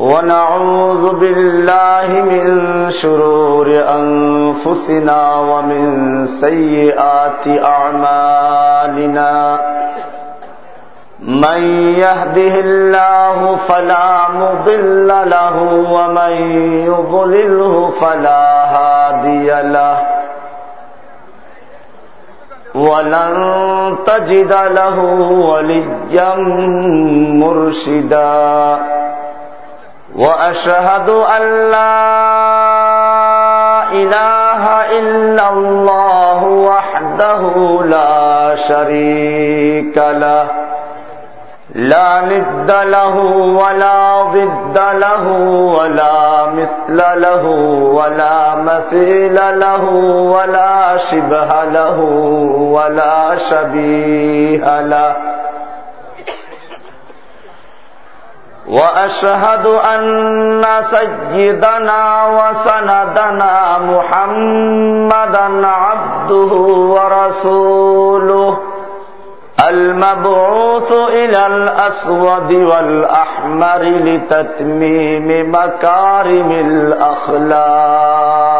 ونعوذ بالله من شرور أنفسنا ومن سيئات أعمالنا. من يهده الله فلا مضل له ومن يضلله فلا هادي له. ولن تجد له وليا مرشدا. وأشهد أن لا إله إلا الله وحده لا شريك له لا ند له ولا ضد له ولا مثل له ولا مثيل له ولا شبه له ولا شبيه له. وأشهد أن سيدنا وسندنا محمدا عبده ورسوله المبعوث إلى الأسود والأحمر لتتميم مكارم الأخلاق.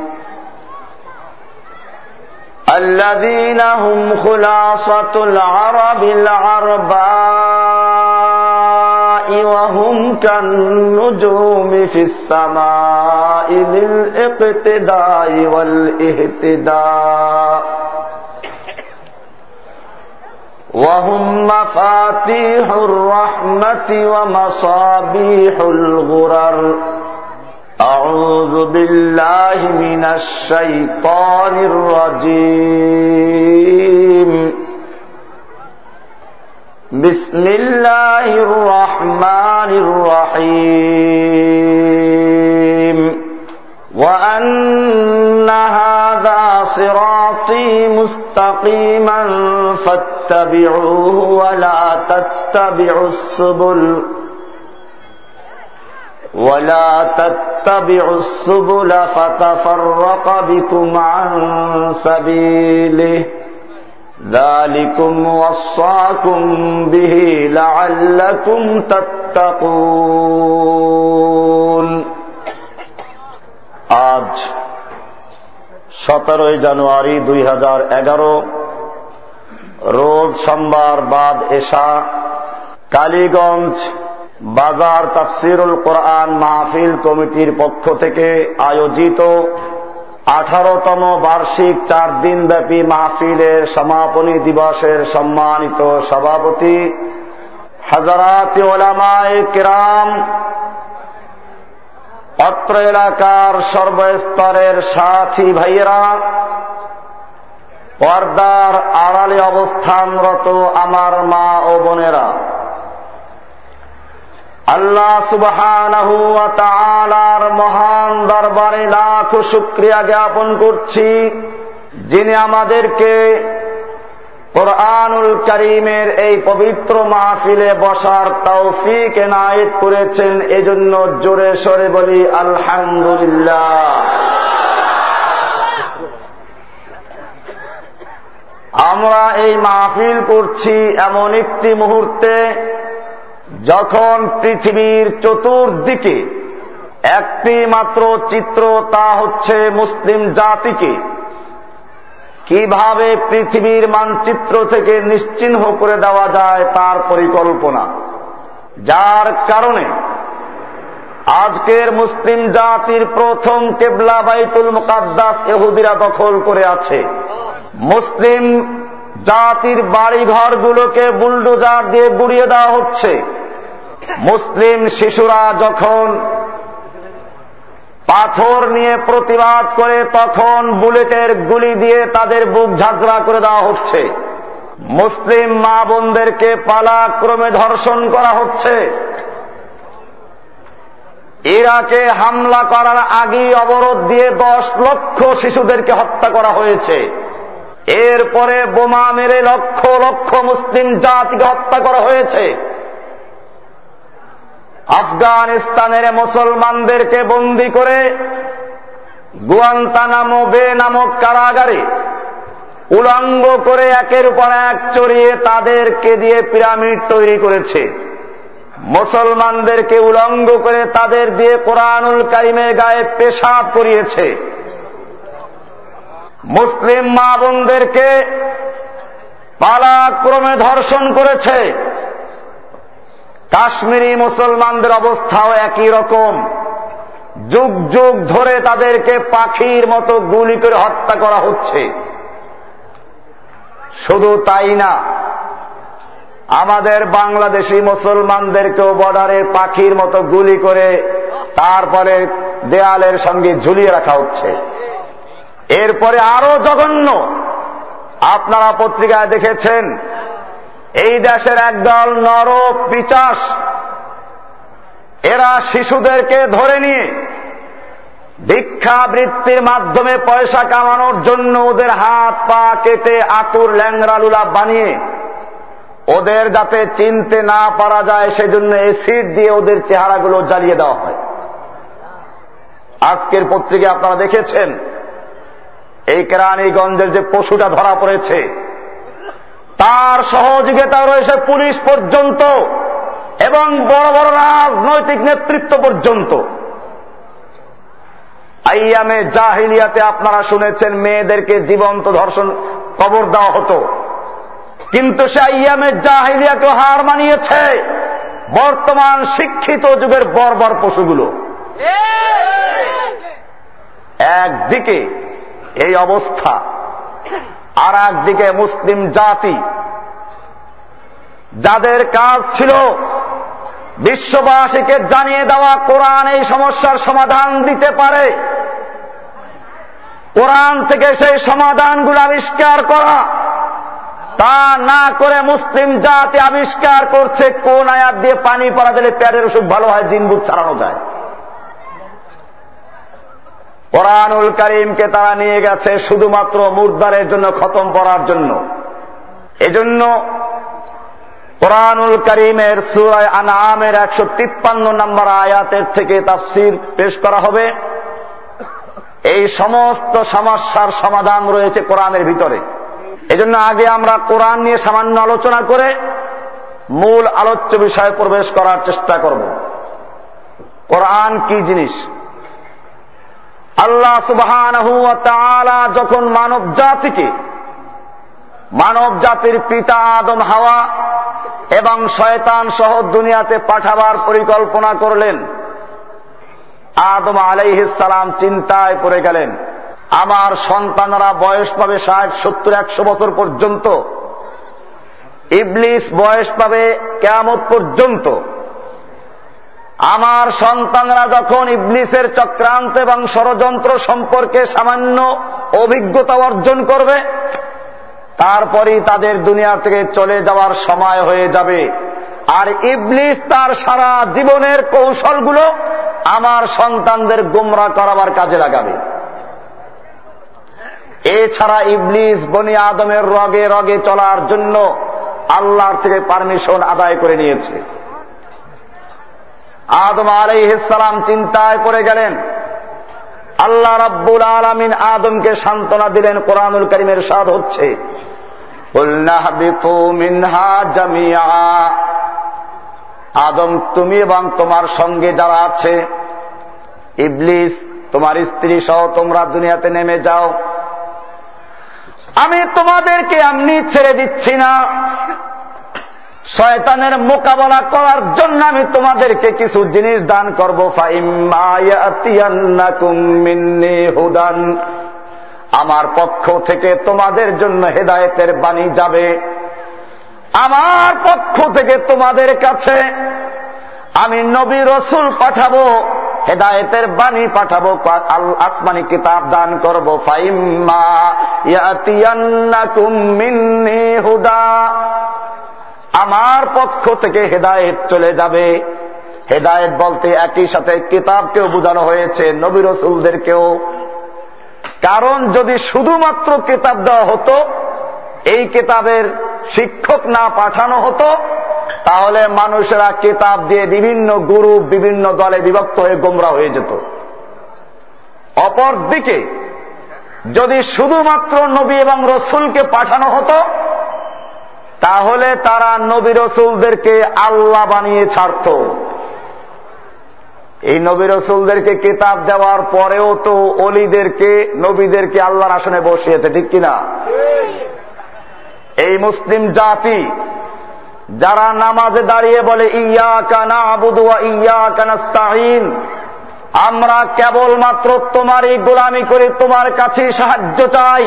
الذين هم خلاصة العرب العرباء وهم كالنجوم في السماء للإقتداء والإهتداء. وهم مفاتيح الرحمة ومصابيح الغرر. أعوذ بالله من الشيطان الرجيم. بسم الله الرحمن الرحيم. وأن هذا صراطي مستقيما فاتبعوه ولا تتبعوا السبل. ولا تتبعوا السبل فتفرق بكم عن سبيله ذلكم وصاكم به لعلكم تتقون আজ সতেরোই জানুয়ারি দুই হাজার এগারো রোজ সোমবার বাদ এশা কালীগঞ্জ বাজার তাফসিরুল কোরআন মাহফিল কমিটির পক্ষ থেকে আয়োজিত আঠারোতম বার্ষিক চার দিন ব্যাপী মাহফিলের সমাপনী দিবসের সম্মানিত সভাপতি হাজারাত কিরাম, অত্র এলাকার সর্বস্তরের সাথী ভাইয়েরা, পর্দার আড়ালে অবস্থানরত আমার মা ও বোনেরা আল্লাহ সুবহানাহু মহান দরবারে লাখ শুক্রিয়া জ্ঞাপন করছি, যিনি আমাদেরকে কোরআনুল করিমের এই পবিত্র মাহফিলে বসার তৌফিক এনায়েত করেছেন, এজন্য জোরে সরে বলি আলহামদুলিল্লাহ। আমরা এই মাহফিল করছি এমন একটি মুহূর্তে যখন পৃথিবীর চতুর্দিকে একটি মাত্র চিত্র, তা হচ্ছে মুসলিম জাতিকে, কীভাবে পৃথিবীর মানচিত্র থেকে নিশ্চিহ্ন করে দেওয়া যায় তার পরিকল্পনা। যার কারণে আজকের মুসলিম জাতির প্রথম কেবলা বাইতুল মুকাদ্দাস এহুদিরা দখল করে আছে। মুসলিম জাতির বাড়িঘরগুলোকে বুলডোজার দিয়ে গুড়িয়ে দেওয়া হচ্ছে। মুসলিম শিশুরা যখন পাথর নিয়ে প্রতিবাদ করে, তখন বুলেটের গুলি দিয়ে তাদের বুক ঝাঁঝরা করে দেওয়া হচ্ছে। মুসলিম মা বোনদেরকে পালাক্রমে ধর্ষণ করা হচ্ছে। ইরাকে হামলা করার আগেই অবরোধ দিয়ে দশ লক্ষ শিশুদেরকে হত্যা করা হয়েছে। এরপরে বোমা মেরে লক্ষ লক্ষ মুসলিম জাতিকে হত্যা করা হয়েছে। আফগানিস্তানের মুসলমানদেরকে বন্দি করে গুয়ান্তানামো বে নামক কারাগারে উলঙ্গ করে একের উপর এক চড়িয়ে তাদেরকে দিয়ে পিরামিড তৈরি করেছে। মুসলমানদেরকে উলঙ্গ করে তাদের দিয়ে কোরআনুল কারিমের গায়ে পেশাব করিয়েছে। মুসলিম মা বোনদেরকে পালাক্রমে ধর্ষণ করেছে। কাশ্মীরি মুসলমানদের অবস্থাও একই রকম। যুগ যুগ ধরে তাদেরকে পাখির মতো গুলি করে হত্যা করা হচ্ছে। শুধু তাই না, আমাদের বাংলাদেশি মুসলমানদেরকেও বর্ডারে পাখির মতো গুলি করে তারপরে দেয়ালের সঙ্গে ঝুলিয়ে রাখা হচ্ছে। এরপরে আরও জঘন্য, আপনারা পত্রিকায় দেখেছেন এই দেশের একদল নর পিচাস, এরা শিশুদেরকে ধরে নিয়ে ভিক্ষাবৃত্তির মাধ্যমে পয়সা কামানোর জন্য ওদের হাত পা কেটে আতুর ল্যাংরালুলা বানিয়ে ওদের যাতে চিনতে না পারা যায়, সেজন্য এসিড দিয়ে ওদের চেহারাগুলো জ্বালিয়ে দেওয়া হয়। আজকের পত্রিকা আপনারা দেখেছেন, এই কেরানীগঞ্জের যে পশুটা ধরা পড়েছে তার সহযোগিতা রয়েছে পুলিশ পর্যন্ত এবং বড় বড় রাজনৈতিক নেতৃত্ব পর্যন্ত। আইয়ামে জাহিলিয়াতে আপনারা শুনেছেন মেয়েদেরকে জীবন্ত ধর্ষণ কবর দেওয়া হতো। কিন্তু সে আইয়ামে জাহিলিয়াকে হার মানিয়েছে। বর্তমান শিক্ষিত যুগের বর্বর পশুগুলো। একদিকে এই অবস্থা আর একদিকে মুসলিম জাতি, যাদের কাজ ছিল বিশ্ববাসীকে জানিয়ে দেওয়া কোরআন এই সমস্যার সমাধান দিতে পারে। কোরআন থেকে সেই সমাধানগুলো আবিষ্কার করা, তা না করে মুসলিম জাতি আবিষ্কার করছে, কোন আয়াত দিয়ে পানি পড়া দিলে প্যারের অসুখ ভালো হয় জিনবুক ছাড়ানো যায়। কোরআনুল করিমকে তারা নিয়ে গেছে শুধুমাত্র মুর্দারের জন্য, খতম করার জন্য। এজন্য কোরআনুল করিমের সুরায় আনামের একশো তিপ্পান্ন নম্বর আয়াতের থেকে তাফসির পেশ করা হবে। এই সমস্ত সমস্যার সমাধান রয়েছে কোরআনের ভিতরে। এজন্য আগে আমরা কোরআন নিয়ে সামান্য আলোচনা করে মূল আলোচ্য বিষয়ে প্রবেশ করার চেষ্টা করব। কোরআন কি জিনিস? আল্লাহ সুবহান যখন মানব জাতিকে, মানব জাতির পিতা আদম হাওয়া এবং শয়তান সহ দুনিয়াতে পাঠাবার পরিকল্পনা করলেন, আদম আলাইহিসালাম চিন্তায় পড়ে গেলেন, আমার সন্তানরা বয়স পাবে ষাট, সত্তর, একশো বছর পর্যন্ত, ইবলিস বয়স পাবে কেমত পর্যন্ত আমার সন্তানরা যখন ইবলিসের চক্রান্ত এবং ষড়যন্ত্র সম্পর্কে সামান্য অভিজ্ঞতা অর্জন করবে, তারপরই তাদের দুনিয়ার থেকে চলে যাওয়ার সময় হয়ে যাবে। আর ইবলিস তার সারা জীবনের কৌশলগুলো আমার সন্তানদের গুমরা করাবার কাজে লাগাবে। এছাড়া ইবলিস বনি আদমের রগে রগে চলার জন্য আল্লাহর থেকে পারমিশন আদায় করে নিয়েছে। আদম আলাইহিসালাম চিন্তায় পড়ে গেলেন। আল্লাহ রাব্বুল আলমিন আদমকে সান্ত্বনা দিলেন, কোরআনুল করিমের স্বাদ হচ্ছে। আদম, তুমি এবং তোমার সঙ্গে যারা আছে, ইবলিস, তোমার স্ত্রী সহ তোমরা দুনিয়াতে নেমে যাও। আমি তোমাদেরকে এমনি ছেড়ে দিচ্ছি না। শয়তানের মোকাবেলা করার জন্য আমি তোমাদেরকে কিছু জিনিস দান করব। হুদান। আমার পক্ষ থেকে তোমাদের জন্য হেদায়েতের বাণী যাবে। আমার পক্ষ থেকে তোমাদের কাছে আমি নবী রসুল পাঠাবো, হেদায়েতের বাণী পাঠাবো আসমানি কিতাব দান করব। ফাইম্মা হুদা। আমার পক্ষ থেকে হেদায়েত চলে যাবে। হেদায়েত বলতে একই সাথে কিতাবকেও বোঝানো হয়েছে, নবী রসুলদেরকেও। কারণ যদি শুধুমাত্র কিতাব দেওয়া হতো, এই কিতাবের শিক্ষক না পাঠানো হতো, তাহলে মানুষেরা কিতাব দিয়ে বিভিন্ন গুরু বিভিন্ন দলে বিভক্ত হয়ে গোমরা হয়ে যেত। অপরদিকে, যদি শুধুমাত্র নবী এবং রসুলকে পাঠানো হতো তাহলে তারা নবী রসুলদেরকে আল্লাহ বানিয়ে ছাড়ত। এই নবী রসুলদেরকে কিতাব দেওয়ার পরেও তো অলিদেরকে, নবীদেরকে আল্লাহর আসনে বসিয়েছে, ঠিক কিনা এই মুসলিম জাতি, যারা নামাজে দাঁড়িয়ে বলে ইয়া কানা আবুদুয়া ইয়া কানাস্তাহিন আমরা কেবলমাত্র তোমারই গোলামি করে, তোমার কাছে সাহায্য চাই।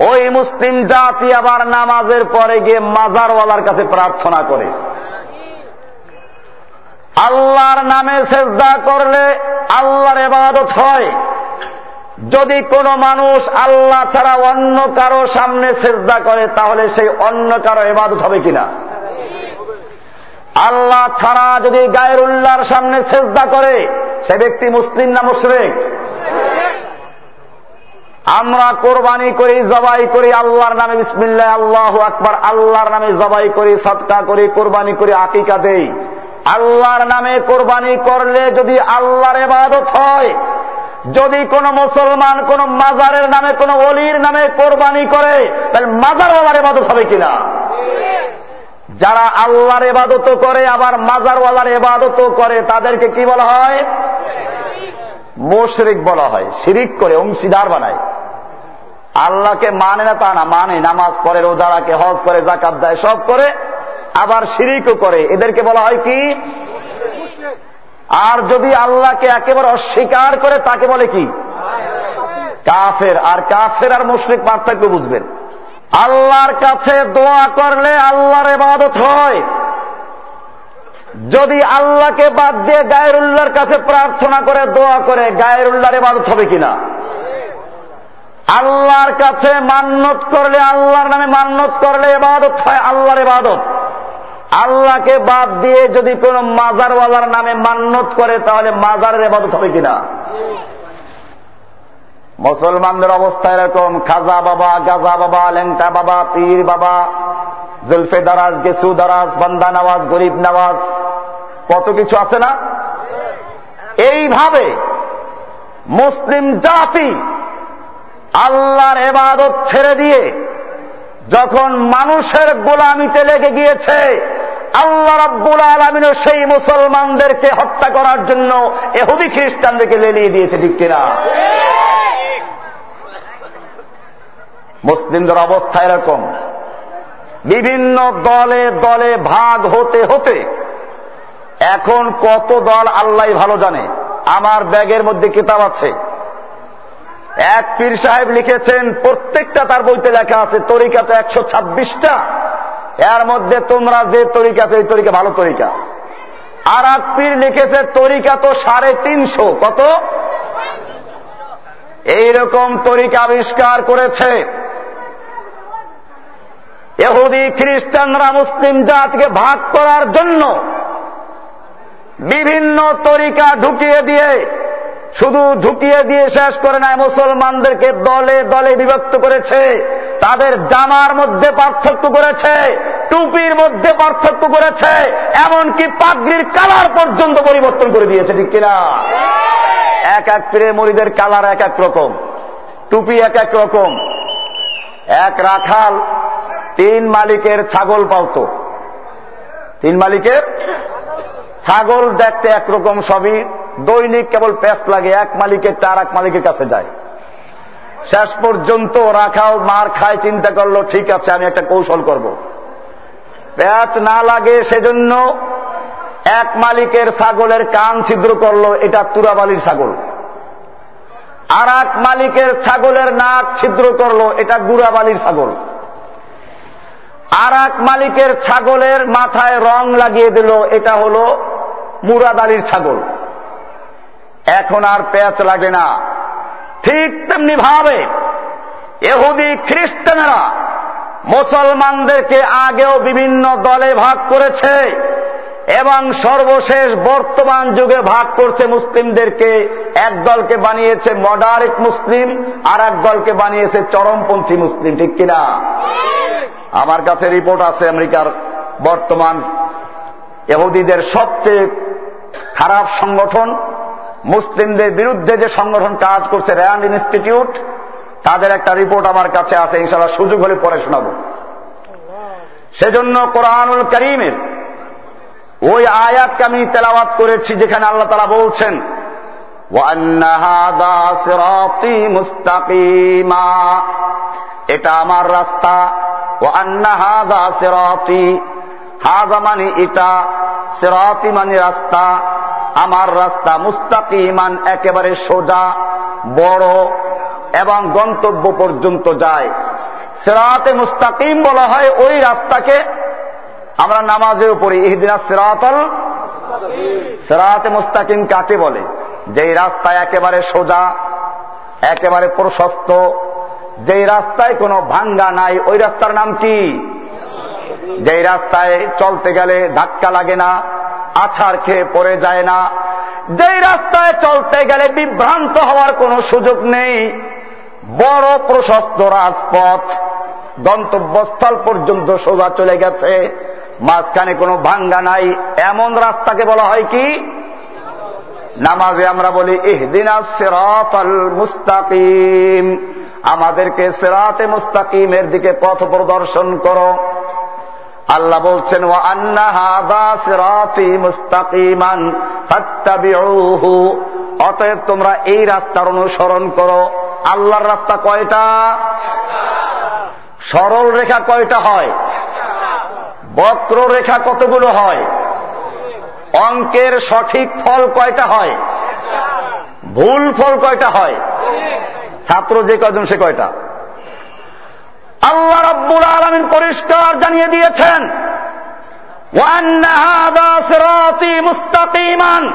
ওই মুসলিম জাতি আবার নামাজের পরে গিয়ে মাজারওয়ালার কাছে প্রার্থনা করে। আল্লাহর নামে সেজদা করলে আল্লাহর এবাদত হয়। যদি কোন মানুষ আল্লাহ ছাড়া অন্য কারও সামনে সেজদা করে, তাহলে সেই অন্য কারও এবাদত হবে কিনা? আল্লাহ ছাড়া যদি গায়ের উল্লাহর সামনে সেজদা করে, সে ব্যক্তি মুসলিম না মুশরেক? আমরা কোরবানি করি, জবাই করি, আল্লাহর নামে বিসমিল্লা আল্লাহ আকবার, আল্লাহর নামে জবাই করি, সৎকা করি, কোরবানি করি, আকিকা দেই। আল্লাহর নামে কোরবানি করলে যদি আল্লাহর এবাদত হয়, যদি কোন মুসলমান কোন মাজারের নামে, কোন অলির নামে কোরবানি করে, তাহলে মাজারওয়ালার এবাদত হবে কিনা? যারা আল্লাহর এবাদত করে, আবার মাজার মাজারওয়ালার এবাদত করে, তাদেরকে কি বলা হয়? মোশরিক বলা হয়, শিরিক করে অংশীদার বানায়। আল্লাহকে মানে না তা না মানে নামাজ পড়ে, রোজা রাখে, হজ করে জাকাত দেয়, সব করে, আবার শিরিকও করে। এদেরকে বলা হয় কি? আর যদি আল্লাহকে একেবারে অস্বীকার করে, তাকে বলে কি? কাফের। আর কাফের আর মুশরিক পার্থক্য বুঝবেন। আল্লাহর কাছে দোয়া করলে আল্লাহর এবাদত হয়। যদি আল্লাহকে বাদ দিয়ে গায়ের উল্লাহর কাছে প্রার্থনা করে, দোয়া করে গায়ের উল্লাহর এবাদত হবে কিনা? আল্লাহর কাছে মান্নত করলে আল্লাহর নামে মান্নত করলে এবাদত হয় আল্লাহর এবাদত আল্লাহকে বাদ দিয়ে যদি কোন মাজারওয়ালার নামে মান্নত করে, তাহলে মাজারের এবাদত হবে কিনা? মুসলমানদের অবস্থা এরকম। খাজা বাবা, গাজা বাবা লেংটা বাবা, পীর বাবা, জুলফে দারাজ, গেসু দারাজ, বান্দা নওয়াজ, গরিব নওয়াজ, কত কিছু আছে না? এইভাবে মুসলিম জাতি আল্লাহর এবাদত ছেড়ে দিয়ে যখন মানুষের গোলামিতে লেগে গিয়েছে, আল্লাহ রাব্বুল আলমিনও সেই মুসলমানদেরকে হত্যা করার জন্য এহুদি খ্রিস্টানদেরকে লেলিয়ে দিয়েছে, ঠিক কিনা? মুসলিমদের অবস্থা এরকম। বিভিন্ন দলে দলে ভাগ হতে হতে এখন কত দল আল্লাহ ভালো জানে। আমার ব্যাগের মধ্যে কিতাব আছে। এক পীর সাহেব লিখেছেন, প্রত্যেকটা তার বইতে লেখা আছে, তরিকা তো একশো ছাব্বিশটা। এর মধ্যে তোমরা যে তরিকা এই তরিকা ভালো তরিকা। আর এক পীর লিখেছে, তরিকা তো সাড়ে তিনশো। কত? এইরকম তরিকা আবিষ্কার করেছে। এহুদি খ্রিস্টানরা, মুসলিম জাতিকে ভাগ করার জন্য বিভিন্ন তরিকা ঢুকিয়ে দিয়ে, শুধু ঢুকিয়ে দিয়ে শেষ করে নাই মুসলমানদেরকে দলে দলে বিভক্ত করেছে, তাদের জামার মধ্যে পার্থক্য করেছে, টুপির মধ্যে পার্থক্য করেছে, এমনকি পাগড়ির কালার পর্যন্ত পরিবর্তন করে দিয়েছে, ঠিক কিনা? এক এক পীরে মরিদের কালার এক এক রকম, টুপি এক এক রকম, এক রাখাল তিন মালিকের ছাগল পালত। তিন মালিকের ছাগল দেখতে একরকম সবই, দৈনিক কেবল প্যাস্ট লাগে, এক মালিকের আর এক মালিকের কাছে যায়। শেষ পর্যন্ত রাখাও মার খায়, চিন্তা করল, ঠিক আছে, আমি একটা কৌশল করব। প্যাচ না লাগে সেজন্য এক মালিকের ছাগলের কান ছিদ্র করল, এটা তুরাবালির ছাগল। আর এক মালিকের ছাগলের নাক ছিদ্র করল, এটা গুড়াবালির ছাগল। আর এক মালিকের ছাগলের মাথায় রং লাগিয়ে দিল, এটা হল মুরাদালির ছাগল। এখন আর প্যাচ লাগে না। ঠিক তেমনি ভাবে এহুদি খ্রিস্টানেরা মুসলমানদেরকে আগেও বিভিন্ন দলে ভাগ করেছে এবং সর্বশেষ বর্তমান যুগে ভাগ করছে মুসলিমদেরকে। এক দলকে বানিয়েছে মডারেট মুসলিম আর এক দলকে বানিয়েছে চরমপন্থী মুসলিম, ঠিক কিনা? আমার কাছে রিপোর্ট আছে আমেরিকার বর্তমান এহুদিদের সবচেয়ে খারাপ সংগঠন, মুসলিমদের বিরুদ্ধে যে সংগঠন কাজ করছে, র্যান্ড ইনস্টিটিউট, তাদের একটা রিপোর্ট আমার কাছে আছে ইনশাল্লাহ সুযোগ হলে পরে শোনাব। সেজন্য কোরআনুল করিমের ওই আয়াতকে আমি তেলাওয়াত করেছি যেখানে আল্লাহ তারা বলছেন এটা আমার রাস্তা সেরাতি হাজা মানে সেরাতি মানে রাস্তা, আমার রাস্তা মুস্তাকিমান, একেবারে সোজা, বড় এবং গন্তব্য পর্যন্ত যায়। সেরাতে মুস্তাকিম বলা হয় ওই রাস্তাকে আমরা নামাজের উপরে ইহদিনা সেরাতল সেরাতে মুস্তাকিম কাকে বলে? যেই রাস্তা একেবারে সোজা, একেবারে প্রশস্ত যেই রাস্তায় কোনো ভাঙ্গা নাই, ওই রাস্তার নাম কি? যেই রাস্তায় চলতে গেলে ধাক্কা লাগে না, আছাড় খেয়ে পড়ে যায় না যেই রাস্তায় চলতে গেলে বিভ্রান্ত হওয়ার কোনো সুযোগ নেই, বড় প্রশস্ত রাজপথ, গন্তব্যস্থল পর্যন্ত সোজা চলে গেছে, মাঝখানে কোনো ভাঙ্গা নাই, এমন রাস্তাকে বলা হয় কি? নামাজে আমরা বলি, ইহদিনা সেরাতল মুস্তাকিম। আমাদেরকে সেরাতে মুস্তাকিমের দিকে পথ প্রদর্শন করো। আল্লাহ বলছেন ও আন্না হাদা সিরাতি মুস্তাকিমান অতএব তোমরা এই রাস্তার অনুসরণ করো। আল্লাহর রাস্তা কয়টা? সরল রেখা কয়টা হয়? বক্র রেখা কতগুলো হয়? অঙ্কের সঠিক ফল কয়টা হয়? ভুল ফল কয়টা হয়? ছাত্র যে কয়জন, সে কয়টা? আল্লাহ রব্বুল আলমিন পরিষ্কার জানিয়ে দিয়েছেন মুস্তাকিমান।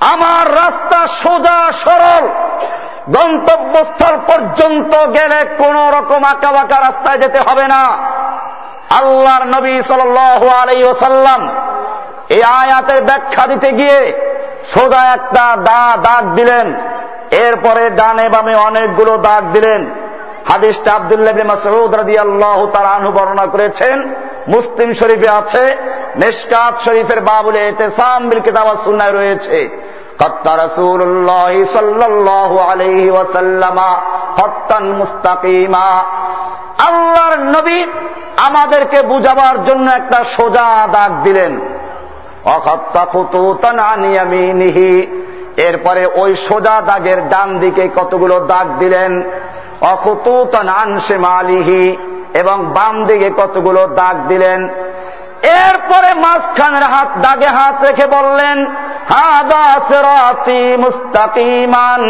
আমার রাস্তা সোজা, সরল, গন্তব্যস্থল পর্যন্ত গেলে কোন রকম আঁকা বাঁকা রাস্তায় যেতে হবে না। আল্লাহর নবী সাল আলাই ওসাল্লাম এই আয়াতের ব্যাখ্যা দিতে গিয়ে সোজা একটা দা দাগ দিলেন এরপরে ডানে বামে অনেকগুলো দাগ দিলেন হাদিসটা আবদুল্লাহ মাসউদ রাদিয়াল্লাহু তাআলা আনহু বর্ণনা করেছেন মুসলিম শরীফে আছে নিষ্কাত শরীফের বাবুলে ইতিসাম বিল কিতাব ওয়াস সুন্নাহ রয়েছে قد رسول الله صلى الله عليه وسلم خطا مستقيما আল্লাহর নবী আমাদেরকে বুঝাবার জন্য একটা সোজা দাগ দিলেন এরপরে ওই সোজা দাগের ডান দিকে কতগুলো দাগ দিলেন? অকুতুতন আনসে মালিহি এবং বাম দিকে কতগুলো দাগ দিলেন? এরপরে মাঝখানের হাত, দাগে হাত রেখে বললেন মুস্তাকিমান।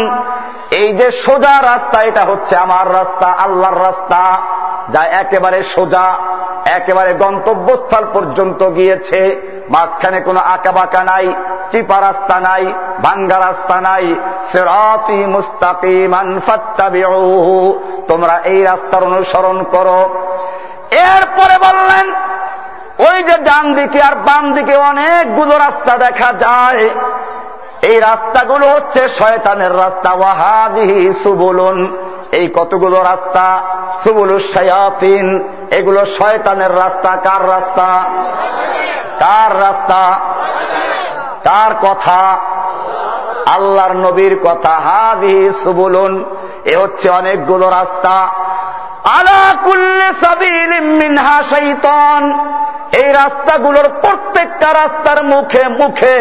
এই যে সোজা রাস্তা, এটা হচ্ছে আমার রাস্তা, আল্লাহর রাস্তা, যা একেবারে সোজা, একেবারে গন্তব্যস্থল পর্যন্ত গিয়েছে। মাঝখানে কোনো আঁকা বাঁকা নাই, চিপা রাস্তা নাই, ভাঙ্গা রাস্তা নাই। সেরাতি মুস্তাকিমান তোমরা এই রাস্তার অনুসরণ করো। এরপরে বললেন ওই যে ডান দিকে আর বাম দিকে অনেকগুলো রাস্তা দেখা যায়। এই রাস্তাগুলো হচ্ছে শয়তানের রাস্তা। ওয়াহাদিহি সুবুলুন। এই কতগুলো রাস্তা? সুবুলু শায়াতিন। এগুলো শয়তানের রাস্তা। কার রাস্তা? কার রাস্তা? কার কথা? আল্লাহর নবীর কথা। হাদি সুবুলুন। এ হচ্ছে অনেকগুলো রাস্তা। আলা কুল্লে শৈতন এই রাস্তাগুলোর প্রত্যেকটা রাস্তার মুখে মুখে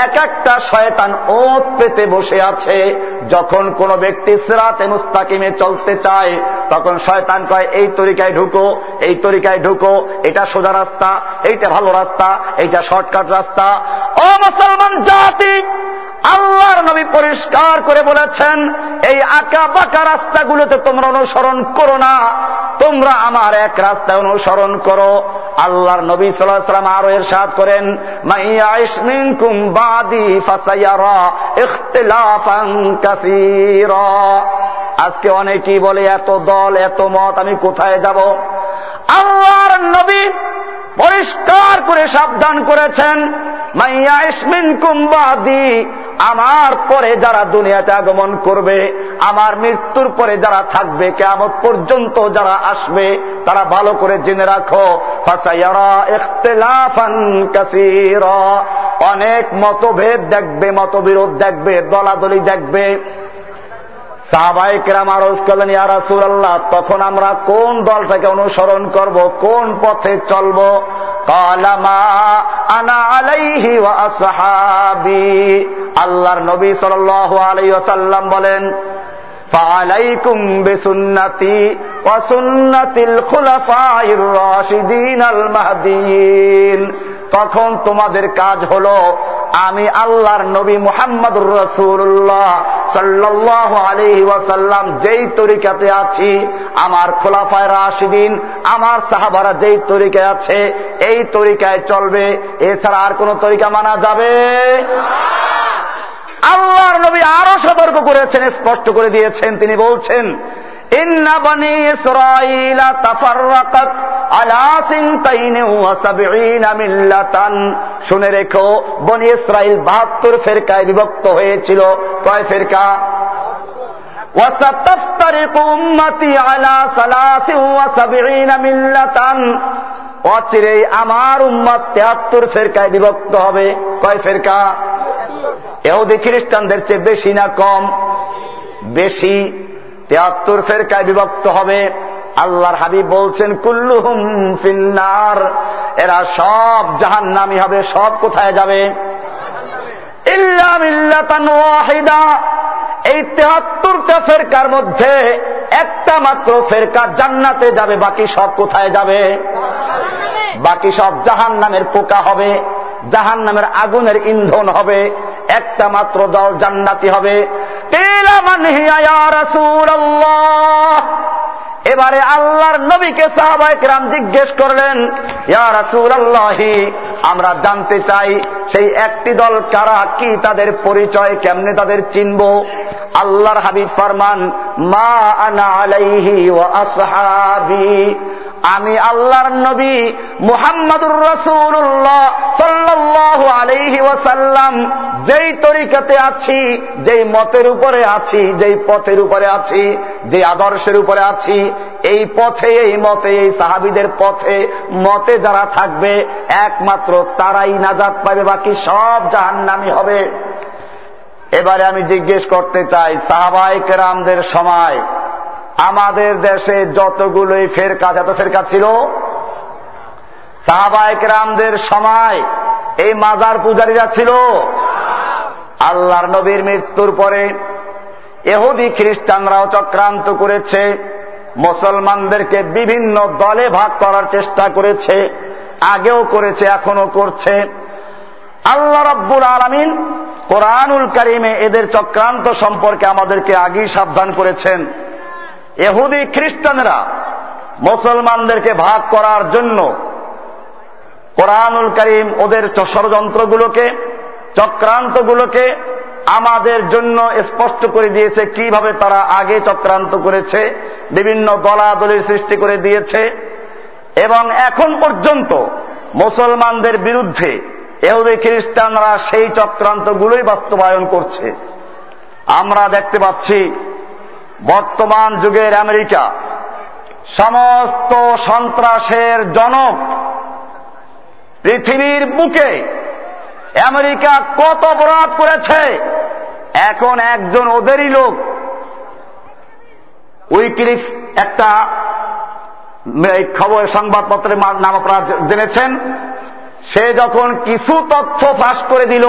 এক একটা শয়তান ওত পেতে বসে আছে। যখন কোন ব্যক্তি সিরাতে মুস্তাকিমে চলতে চায়, তখন শয়তান কয়, এই তরিকায় ঢুকো, এই তরিকায় ঢুকো, এটা সোজা রাস্তা, এইটা ভালো রাস্তা, এইটা শর্টকাট রাস্তা। ও মুসলমান জাতি আল্লাহর নবী পরিষ্কার করে বলেছেন, এই আঁকা বাঁকা রাস্তাগুলোতে তোমরা অনুসরণ করো না। তোমরা আমার এক রাস্তা অনুসরণ করো। আল্লাহর নবী সাল্লাম আরও এর সাদ করেন আজকে অনেকেই বলে, এত দল, এত মত, আমি কোথায় যাব? আল্লাহর নবী পরিষ্কার করে সাবধান করেছেন, মাইয়া ইসমিন কুম্বাদি, আমার পরে যারা দুনিয়াতে আগমন করবে, আমার মৃত্যুর পরে যারা থাকবে কেমন পর্যন্ত যারা আসবে, তারা ভালো করে জেনে রাখো অনেক মতভেদ দেখবে, মতবিরোধ দেখবে, দলাদলি দেখবে সাহবাইকেরাম আরজ করলেন ইয়া আল্লাহ তখন আমরা কোন দলটাকে অনুসরণ করব? কোন পথে চলব? আল্লাহর নবী সাল আলাই বলেন فعليكم بسنتي وسنة الخلفاء الراشدين المهديين তখন তোমাদের কাজ হলো আমি আল্লাহর নবী মুহাম্মদুর রসুল্লাহ সাল্লাহ আলহি ওয়াসাল্লাম যেই তরিকাতে আছি আমার খোলাফায় রাশিদিন আমার সাহাবারা যেই তরিকায় আছে এই তরিকায় চলবে এছাড়া আর কোন তরিকা মানা যাবে আল্লাহর নবী আরও সতর্ক করেছেন, স্পষ্ট করে দিয়েছেন। তিনি বলছেন শুনে রেখো, বনি ইসরাইল বাহাত্তর ফেরকায় বিভক্ত হয়েছিল। কয় ফেরকা? অচিরে আমার উম্মাদ তেহাত্তর ফেরকায় বিভক্ত হবে। কয় ফেরকা? এহুদি খ্রিস্টানদের চেয়ে বেশি না কম? বেশি। তেহাত্তর ফেরকায় বিভক্ত হবে। আল্লাহর হাবিব বলছেন, কুল্লুহুম ফিন্নার। এরা সব জাহান নামি হবে, সব কোথায় যাবে? এই তেহাত্তরটা ফেরকার মধ্যে একটা মাত্র ফেরকা জান্নাতে যাবে, বাকি সব কোথায় যাবে? বাকি সব জাহান নামের পোকা হবে। জাহান নামের আগুনের ইন্ধন হবে, একটা মাত্র দল জান্নাতি হবে। এবারে আল্লাহর নবীকে সাহাবাহাম জিজ্ঞেস করলেন আমরা জানতে চাই, সেই একটি দল কারা, কি তাদের পরিচয়, কেমনে তাদের চিনব? আল্লাহর হাবিব ফরমান, মা আনা আলাইহি ও আসহাবি। আমি আল্লাহর নবী মুহাম্মদুর রসুল্লাহ সাল্লাহ আলহি ওয়াসাল্লাম, যেই তরিকাতে আছি, যেই মতের উপরে আছি, যেই পথের উপরে আছি যে আদর্শের উপরে আছি, এই পথে, এই মতে, এই সাহাবিদের পথে মতে যারা থাকবে, একমাত্র তারাই নাজাত পাবে, বাকি সব জাহান্নামি হবে। এবারে আমি জিজ্ঞেস করতে চাই সাহাবাইক রামদের সময় আমাদের দেশে যতগুলোই ফেরকা, যত ফেরকা ছিল সাহাবায়ক রামদের সময় এই মাজার পূজারীরা ছিল। আল্লাহর নবীর মৃত্যুর পরে এহুদি খ্রিস্টানরাও চক্রান্ত করেছে, মুসলমানদেরকে বিভিন্ন দলে ভাগ করার চেষ্টা করেছে, আগেও করেছে এখনও করছে। আল্লাহ রব্বুল আলমিন কোরআনুল করিমে এদের চক্রান্ত সম্পর্কে আমাদেরকে আগেই সাবধান করেছেন। এহুদি খ্রিস্টানরা মুসলমানদেরকে ভাগ করার জন্য কোরআনুল করিম ওদের ষড়যন্ত্রগুলোকে, চক্রান্তগুলোকে আমাদের জন্য স্পষ্ট করে দিয়েছে, কীভাবে তারা আগে চক্রান্ত করেছে, বিভিন্ন দলাদলির সৃষ্টি করে দিয়েছে। এবং এখন পর্যন্ত মুসলমানদের বিরুদ্ধে এহুদি খ্রিস্টানরা সেই চক্রান্তগুলোই বাস্তবায়ন করছে। আমরা দেখতে পাচ্ছি বর্তমান যুগের আমেরিকা, সমস্ত সন্ত্রাসের জনক পৃথিবীর বুকে আমেরিকা কত অপরাধ করেছে? এখন একজন ওদেরই লোক, উইকিলিক্স একটা খবর সংবাদপত্রের নাম আপনারা জেনেছেন। সে যখন কিছু তথ্য ফাঁস করে দিল,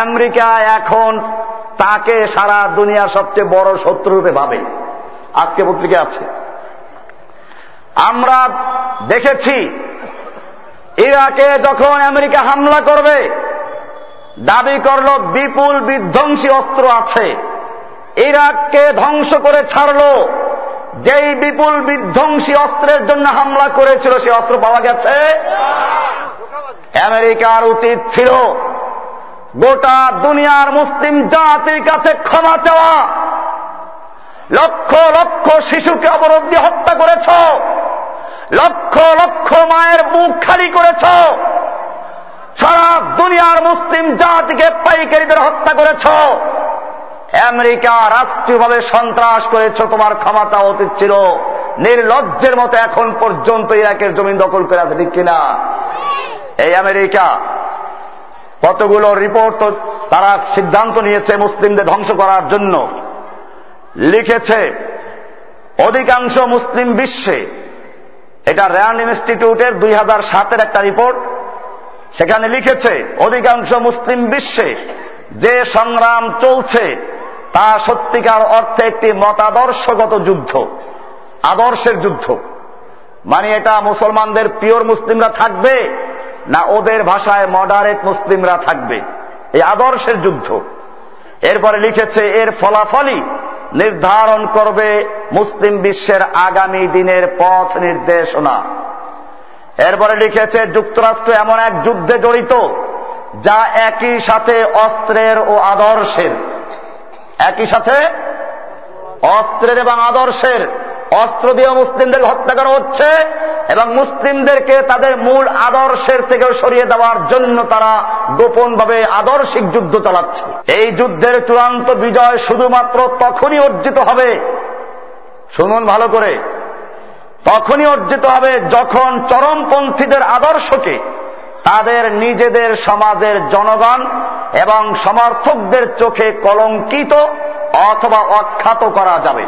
আমেরিকা এখন তাকে সারা দুনিয়ার সবচেয়ে বড় শত্রু রূপে ভাবে। আজকে পত্রিকা আছে। আমরা দেখেছি, ইরাকে যখন আমেরিকা হামলা করবে, দাবি করল বিপুল বিধ্বংসী অস্ত্র আছে। ইরাককে ধ্বংস করে ছাড়ল। যেই বিপুল বিধ্বংসী অস্ত্রের জন্য হামলা করেছিল, সে অস্ত্র পাওয়া গেছে। আমেরিকার উচিত ছিল গোটা দুনিয়ার মুসলিম জাতির কাছে ক্ষমা চাওয়া। লক্ষ লক্ষ শিশুকে অবরোধী হত্যা করেছ। লক্ষ লক্ষ মায়ের মুখ খালি করেছ। সারা দুনিয়ার মুসলিম জাতিকে পাইকারীদের হত্যা করেছ। আমেরিকা রাষ্ট্রীয়ভাবে সন্ত্রাস করেছ, তোমার ক্ষমা ক্ষমতা অতীত ছিল। নির্লজ্জের মতো এখন পর্যন্ত ইরাকের জমিন দখল করে আছে, ঠিক কিনা? এই আমেরিকা কতগুলো রিপোর্ট তারা সিদ্ধান্ত নিয়েছে মুসলিমদের ধ্বংস করার জন্য। লিখেছে, অধিকাংশ মুসলিম বিশ্বে, এটা র্যান্ড ইনস্টিটিউটের দুই হাজার সাতের একটা রিপোর্ট, সেখানে লিখেছে, অধিকাংশ মুসলিম বিশ্বে যে সংগ্রাম চলছে, তা সত্যিকার অর্থে একটি মতাদর্শগত যুদ্ধ, আদর্শের যুদ্ধ। মানে এটা মুসলমানদের পিওর মুসলিমরা থাকবে না ওদের ভাষায় মডারেট মুসলিমরা থাকবে। এই আদর্শের যুদ্ধ। এরপরে লিখেছে, এর ফলাফলই নির্ধারণ করবে মুসলিম বিশ্বের আগামী দিনের পথ নির্দেশনা। এরপরে লিখেছে, যুক্তরাষ্ট্র এমন এক যুদ্ধে জড়িত, যা একই সাথে অস্ত্রের ও আদর্শের। একই সাথে অস্ত্রের এবং আদর্শের। অস্ত্র দিয়ে মুসলিমদের হত্যা করা হচ্ছে এবং মুসলিমদেরকে তাদের মূল আদর্শের থেকেও সরিয়ে দেওয়ার জন্য তারা গোপনভাবে আদর্শিক যুদ্ধ চালাচ্ছে। এই যুদ্ধের চূড়ান্ত বিজয় শুধুমাত্র তখনই অর্জিত হবে, শুনুন ভালো করে, তখনই অর্জিত হবে যখন চরমপন্থীদের আদর্শকে তাদের নিজেদের সমাজের জনগণ এবং সমর্থকদের চোখে কলঙ্কিত অথবা অখ্যাত করা যাবে।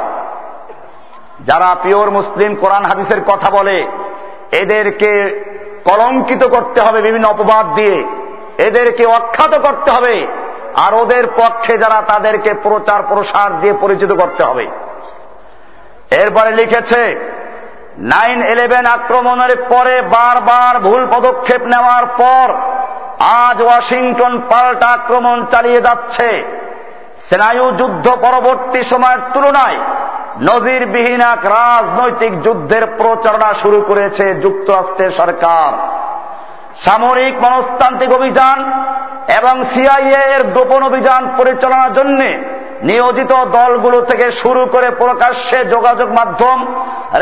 যারা পিওর মুসলিম কোরআন হাদিসের কথা বলে, এদেরকে কলঙ্কিত করতে হবে বিভিন্ন অপবাদ দিয়ে, এদেরকে অখ্যাত করতে হবে, আর ওদের পক্ষে যারা তাদেরকে প্রচার প্রসার দিয়ে পরিচিত করতে হবে। এরপরে লিখেছে, নাইন ইলেভেন আক্রমণের পরে বারবার ভুল পদক্ষেপ নেওয়ার পর আজ ওয়াশিংটন পাল্টা আক্রমণ চালিয়ে যাচ্ছে। স্নায়ু যুদ্ধ পরবর্তী সময়ের তুলনায় নজিরবিহীন এক রাজনৈতিক যুদ্ধের প্রচারণা শুরু করেছে যুক্তরাষ্ট্রের সরকার। সামরিক মনস্তান্ত্রিক অভিযান এবং সিআইএ এর গোপন অভিযান পরিচালনার জন্য নিয়োজিত দলগুলো থেকে শুরু করে প্রকাশ্যে যোগাযোগ মাধ্যম,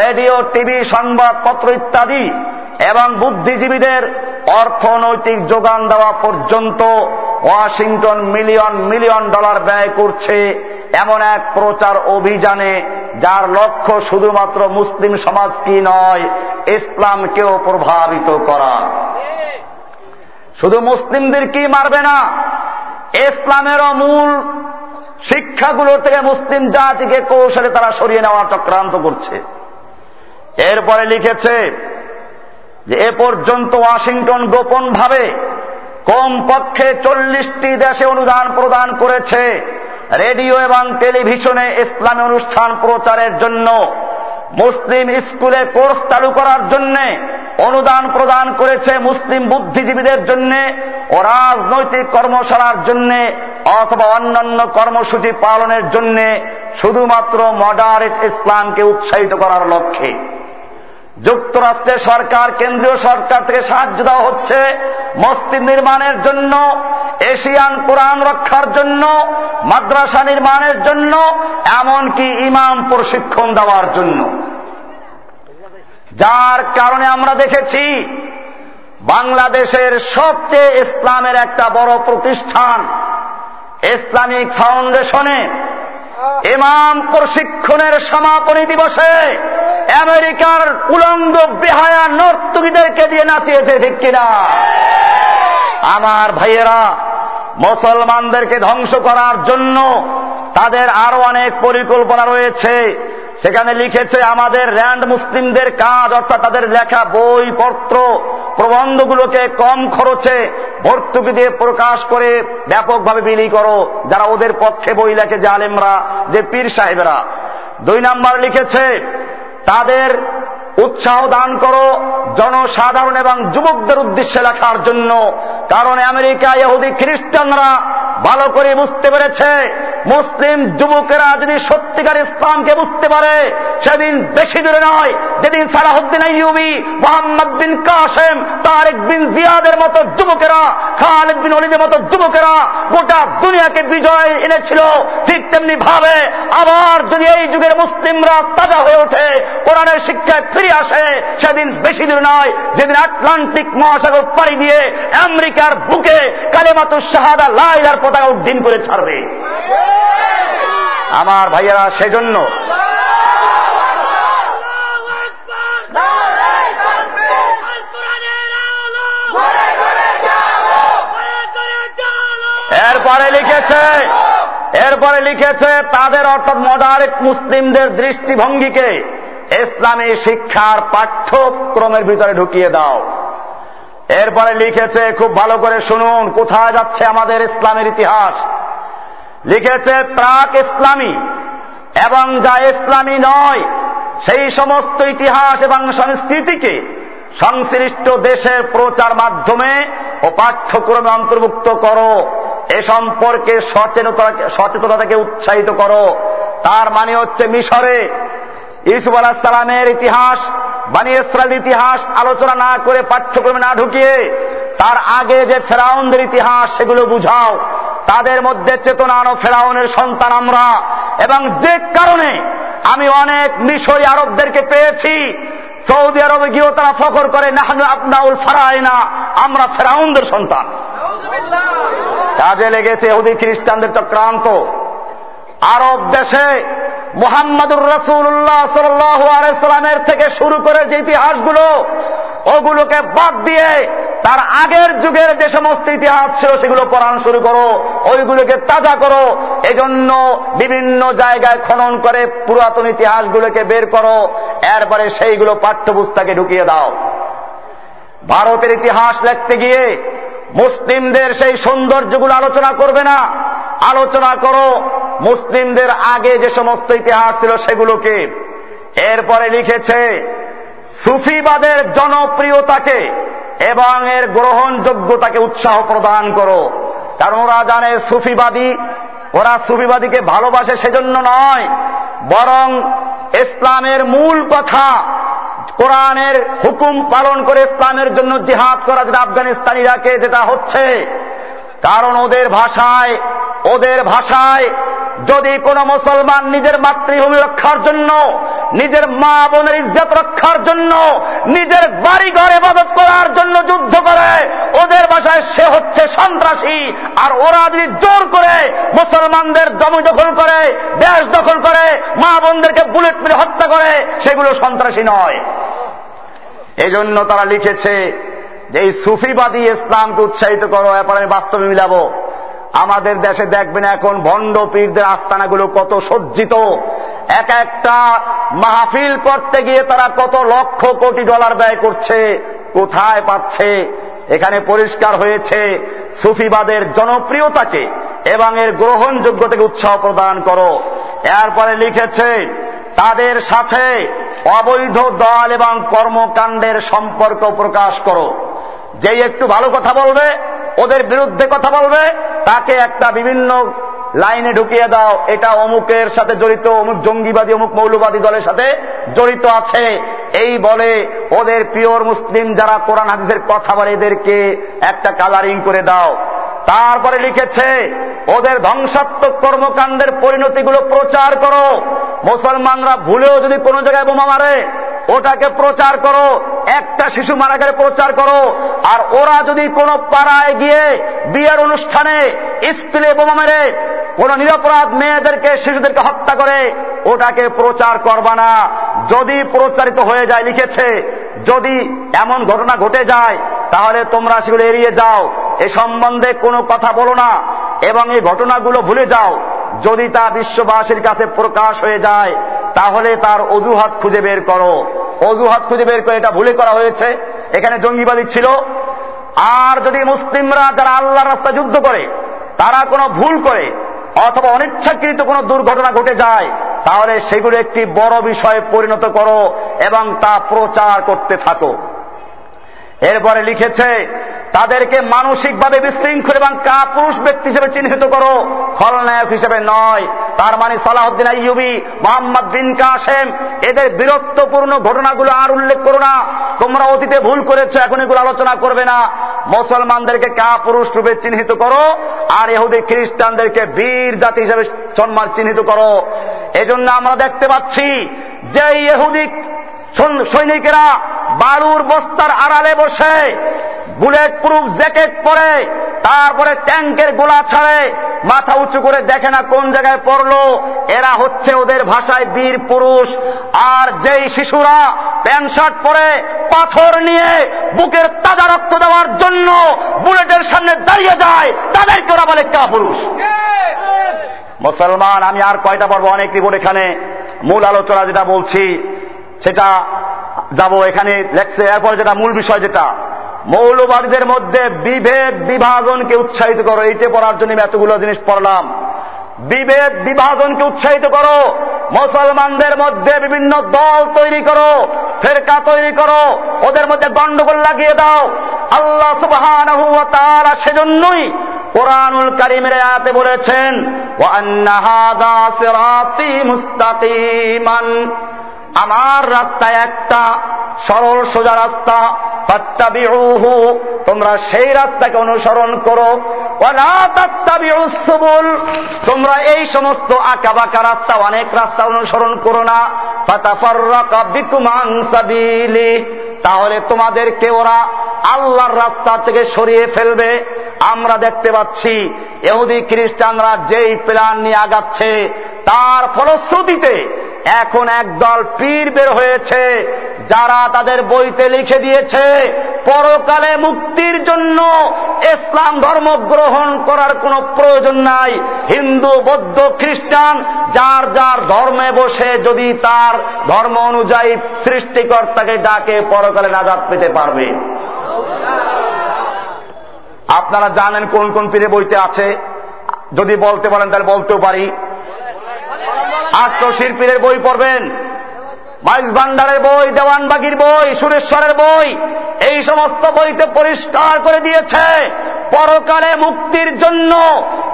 রেডিও, টিভি, সংবাদপত্র ইত্যাদি, এবং বুদ্ধিজীবীদের অর্থনৈতিক যোগান দেওয়া পর্যন্ত ওয়াশিংটন মিলিয়ন মিলিয়ন ডলার ব্যয় করছে এমন এক প্রচার অভিযানে, যার লক্ষ্য শুধুমাত্র মুসলিম সমাজ কি নয়, ইসলামকেও প্রভাবিত করা। শুধু মুসলিমদের কি মারবে না, ইসলামেরও মূল শিক্ষাগুলো থেকে মুসলিম জাতিকে কৌশলে তারা সরিয়ে নেওয়ার চক্রান্ত করছে। এরপরে লিখেছে যে, এ পর্যন্ত ওয়াশিংটন গোপন ভাবে কমপক্ষে চল্লিশটি দেশে অনুদান প্রদান করেছে। রেডিও এবং টেলিভিশনে ইসলামী অনুষ্ঠান প্রচারের জন্য মুসলিম স্কুলে কোর্স চালু করার জন্য অনুদান প্রদান করেছে মুসলিম বুদ্ধিজীবীদের জন্য ও রাজনৈতিক কর্মশালার জন্য অথবা অন্যান্য কর্মসূচি পালনের জন্য শুধুমাত্র মডারেট ইসলামকে উৎসাহিত করার লক্ষ্যে। যুক্তরাষ্ট্রের সরকার, কেন্দ্রীয় সরকার থেকে সাহায্য দেওয়া হচ্ছে মসজিদ নির্মাণের জন্য, এশিয়ান কোরআন রক্ষার জন্য, মাদ্রাসা নির্মাণের জন্য, এমনকি ইমাম প্রশিক্ষণ দেওয়ার জন্য। যার কারণে আমরা দেখেছি, বাংলাদেশের সবচেয়ে ইসলামের একটা বড় প্রতিষ্ঠান, ইসলামিক ফাউন্ডেশনে ইমাম প্রশিক্ষণের সমাপনী দিবসে আমেরিকার উলঙ্গ বেহায়া নর্তকীদেরকে দিয়ে নাচিয়েছে ঠিক কিনা? আমার ভাইয়েরা, মুসলমানদেরকে ধ্বংস করার জন্য তাদের আরও অনেক পরিকল্পনা রয়েছে। সেখানে লিখেছে, আমাদের র্যান্ড মুসলিমদের কাজ, অর্থাৎ তাদের লেখা বই পত্র প্রবন্ধগুলোকে কম খরচে ভর্তুকি দিয়ে প্রকাশ করে ব্যাপকভাবে বিলি করো, যারা ওদের পক্ষে বই লেখে যে আলেমরা যে পীর সাহেবরা। দুই নাম্বার লিখেছে, তাদের উৎসাহ দান করো। জনসাধারণ এবং যুবকদের উদ্দেশ্যে লেখার জন্য। কারণ আমেরিকা, ইহুদি, খ্রিস্টানরা ভালো করে বুঝতে পেরেছে, মুসলিম যুবকেরা যদি সত্যিকার ইসলামকে বুঝতে পারে, সেদিন বেশি দূরে নয়। যেদিন সালাহুদ্দিন আইয়ুবি, মোহাম্মদ বিন কাসেম, তারেক বিন জিয়াদের মতো যুবকেরা, খালিদ বিন অলিদের মতো যুবকেরা গোটা দুনিয়াকে বিজয় এনেছিল, ঠিক তেমনি ভাবে আবার যদি এই যুগের মুসলিমরা তাজা হয়ে ওঠে, কোরআনের শিক্ষায় ফিরে আসে সেদিন বেশি দূর নয়, যেদিন আটলান্টিক মহাসাগর পাড়ি দিয়ে আমেরিকার বুকে কালেমাতুর শাহাদা লাইলার পতাকা উদ্দিন করে ছাড়বে। আমার ভাইয়েরা, সেজন্য এরপরে লিখেছে এরপরে লিখেছে, তাদের অর্থাৎ মডারেট মুসলিমদের দৃষ্টিভঙ্গিকে ইসলামী শিক্ষার পাঠ্যক্রমের ভিতরে ঢুকিয়ে দাও। এরপরে লিখেছে, খুব ভালো করে শুনুন, কোথায় যাচ্ছে আমাদের ইসলামের ইতিহাস? লিখেছে, প্রাক ইসলামী এবং যা ইসলামী নয়, সেই সমস্ত ইতিহাস এবং সংস্কৃতিকে সংশ্লিষ্ট দেশের প্রচার মাধ্যমে ও পাঠ্যক্রমে অন্তর্ভুক্ত করো। এ সম্পর্কে সচেতনতাকে উৎসাহিত করো। তার মানে হচ্ছে মিশরে ইসুফ আলাহ সালামের ইতিহাস, বানি ইতিহাস আলোচনা না করে পাঠ্যক্রমে না ঢুকিয়ে তার আগে যে ফেরাউনদের ইতিহাস সেগুলো বুঝাও। তাদের মধ্যে চেতনা আনো ফেরাউনের সন্তান আমরা। এবং যে কারণে আমি অনেক মিশরি আরবদেরকে পেয়েছি, সৌদি আরবে গিয়েও তারা ফখর করে, নাহানু আপনাউল ফারায় না আমরা ফেরাউনদের সন্তান। কাজে লেগেছে হুদি খ্রিস্টানদের চক্রান্ত। আরব দেশে মোহাম্মদুর রসুল্লাহ সাল্লামের থেকে শুরু করে যে ইতিহাসগুলো, ওগুলোকে বাদ দিয়ে তার আগের যুগের যে সমস্ত ইতিহাস ছিল, সেগুলো পড়ানো শুরু করো, ওইগুলোকে তাজা করো, এজন্য বিভিন্ন জায়গায় খনন করে পুরাতন ইতিহাসগুলোকে বের করো, এরপরে সেইগুলো পাঠ্যপুস্তকে ঢুকিয়ে দাও। ভারতের ইতিহাস লিখতে গিয়ে মুসলিমদের সেই সৌন্দর্যগুলো আলোচনা করবে না। আলোচনা করো মুসলিমদের আগে যে সমস্ত ইতিহাস ছিল সেগুলোকে এরপরে লিখেছে, সুফিবাদের জনপ্রিয়তাকে এবং এর গ্রহণযোগ্যতাকে উৎসাহ প্রদান করো। কারণ ওরা জানে সুফিবাদী, ওরা সুফিবাদীকে ভালোবাসে সেজন্য নয়, বরং ইসলামের মূল কথা কোরআনের হুকুম পালন করে ইসলামের জন্য জিহাদ করা, যেটা আফগানিস্তান, ইরাকে, যেটা হচ্ছে কারণ ওদের ভাষায় ওদের ভাষায় যদি কোন মুসলমান নিজের মাতৃভূমি রক্ষার জন্য, নিজের মা বোনের ইজ্জত রক্ষার জন্য, নিজের বাড়ি ঘরে মদত করার জন্য যুদ্ধ করে, ওদের ভাষায় সে হচ্ছে সন্ত্রাসী। আর ওরা যদি জোর করে মুসলমানদের জমি দখল করে, দেশ দখল করে, মা বোনদেরকে বুলেট মেরে হত্যা করে, সেগুলো সন্ত্রাসী নয়। এজন্য তারা লিখেছে যে এই সুফিবাদী ইসলামকে উৎসাহিত করো, এরপর আমি বাস্তবে মিলাবো। আমাদের দেশে দেখবেন এখন ভণ্ড পীরদের আস্তানাগুলো কত সজ্জিত। এক একটা মাহফিল করতে গিয়ে তারা কত লক্ষ কোটি ডলার ব্যয় করছে, কোথায় পাচ্ছে, এখানে পরিষ্কার হয়েছে সুফিবাদের জনপ্রিয়তাকে এবং এর গ্রহণযোগ্যতাকে উৎসাহ প্রদান করো। এরপরে লিখেছে, তাদের সাথে অবৈধ দল এবং কর্মকাণ্ডের সম্পর্ক প্রকাশ করো। যেই একটু ভালো কথা বলবে, ওদের বিরুদ্ধে কথা বলবে, তাকে একটা বিভিন্ন লাইনে ঢুকিয়ে দাও। এটা অমুকের সাথে জড়িত, অমুক জঙ্গিবাদী, অমুক মৌলবাদী দলের সাথে জড়িত আছে। এই বলে ওদের পিওর মুসলিম যারা কোরআন হাদিসের কথা বলে, এদেরকে একটা কালারিং করে দাও। তারপরে লিখেছে, ওদের ধ্বংসাত্মক কর্মকাণ্ডের পরিণতিগুলো প্রচার করো। মুসলমানরা ভুলেও যদি কোনো জায়গায় বোমা মারে, ওটাকে প্রচার করো। একটা শিশু মারা গেলে প্রচার করো। আর ওরা যদি কোনো পাড়ায় গিয়ে বিয়ের অনুষ্ঠানে স্কুলে বোমা মেরে কোন নিরপরাধ মেয়েদেরকে, শিশুদেরকে হত্যা করে, ওটাকে প্রচার করবা না। যদি প্রচারিত হয়ে যায়, লিখেছে, যদি এমন ঘটনা ঘটে যায়, তাহলে তোমরা সেগুলো এড়িয়ে যাও। এ সম্বন্ধে কোনো কথা বলো না, এবং এই ঘটনাগুলো ভুলে যাও। যদি তা বিশ্ববাসীর কাছে প্রকাশ হয়ে যায় তাহলে তার অজুহাত খুঁজে বের করো। অজুহাত খুঁজে বের করে এটা ভুলে করা হয়েছে। এখানে জঙ্গিবাদী ছিল। আর যদি মুসলিমরা যারা আল্লাহর রাস্তা যুদ্ধ করে, তারা কোনো ভুল করে, অথবা অনিচ্ছাকৃত কোনো দুর্ঘটনা ঘটে যায়, তাহলে সেগুলো একটি বড় বিষয়ে পরিণত করো এবং তা প্রচার করতে থাকো। এরপরে লিখেছে, তাদেরকে মানসিকভাবে বিশৃঙ্খল এবং কাপুরুষ ব্যক্তি হিসেবে চিহ্নিত করো। খলনায়ক হিসেবে নয়। তার মানে সালাহদ্দিন আইয়ুবি, মোহাম্মদ বিন কাসেম, এদের বীরত্বপূর্ণ ঘটনাগুলো আর উল্লেখ করো না। তোমরা অতীতে ভুল করেছ, এখন এগুলো আলোচনা করবে না। মুসলমানদেরকে কাপুরুষ রূপে চিহ্নিত করো, আর এহুদি খ্রিস্টানদেরকে বীর জাতি হিসেবে সম্মান চিহ্নিত করো। এজন্য আমরা দেখতে পাচ্ছি, যে ইহুদি সৈনিকেরা বালুর বস্তার আড়ালে বসে বুলেট প্রুফ জ্যাকেট পরে তারপরে ট্যাঙ্কের গোলা ছাড়ে, মাথা উঁচু করে দেখে না কোন জায়গায় পড়ল। এরা হচ্ছে ওদের ভাষায় বীর পুরুষ। আর যেই শিশুরা প্যান্ট শার্ট পরে পাথর নিয়ে বুকের তাজা রক্ত দেওয়ার জন্য বুলেটের সামনে দাঁড়িয়ে যায়, তাদেরকে ওরা বলে কা পুরুষ। মুসলমান, আমি আর কয়টা পর্ব অনেক রিপোর্ট এখানে। মূল আলোচনা যেটা বলছি সেটা যাব এখানে লেখছে, এরপরে যেটা মূল বিষয় যেটা, মৌলবাদীদের মধ্যে বিভেদ বিভাজনকে উৎসাহিত করো। এইটে পড়ার জন্য এতগুলো জিনিস পড়লাম। বিভেদ বিভাজনকে উৎসাহিত করো। মুসলমানদের মধ্যে বিভিন্ন দল তৈরি করো, ফেরকা তৈরি করো। ওদের মধ্যে গন্ডগোল লাগিয়ে দাও। আল্লাহ সুবাহ সেজন্যই কোরআনুল কারিমের আয়াতে বলেছেন আমার রাস্তায় একটা সরল সোজা রাস্তা তোমরা সেই রাস্তাকে অনুসরণ করো। তোমরা এই সমস্ত আঁকা বাঁকা রাস্তা, অনেক রাস্তা অনুসরণ করো না। তাহলে তোমাদেরকে ওরা আল্লাহর রাস্তার থেকে সরিয়ে ফেলবে। আমরা দেখতে পাচ্ছি এহুদি খ্রিস্টানরা যেই প্ল্যান নিয়ে আগাচ্ছে, তার ফলশ্রুতিতে এখন একদল পীর বের হয়েছে, যারা তাদের বইতে লিখে দিয়েছে, পরকালে মুক্তির জন্য ইসলাম ধর্ম গ্রহণ করার কোনো প্রয়োজন নাই। হিন্দু, বৌদ্ধ, খ্রিস্টান, যার যার ধর্মে বসে যদি তার ধর্ম অনুযায়ী সৃষ্টিকর্তাকে ডাকে, পরকালে নাজাদ পেতে পারবে। আপনারা জানেন কোন কোন পীরে বইতে আছে? যদি বলতে পারেন তাহলে বলতেও পারি। আটশো শিল্পীর বই পড়বেন। মাইজ ভান্ডারের বই, দেওয়ানবাগির বই, সুরেশ্বরের বই, এই সমস্ত বইতে পরিষ্কার করে দিয়েছে পরকালে মুক্তির জন্য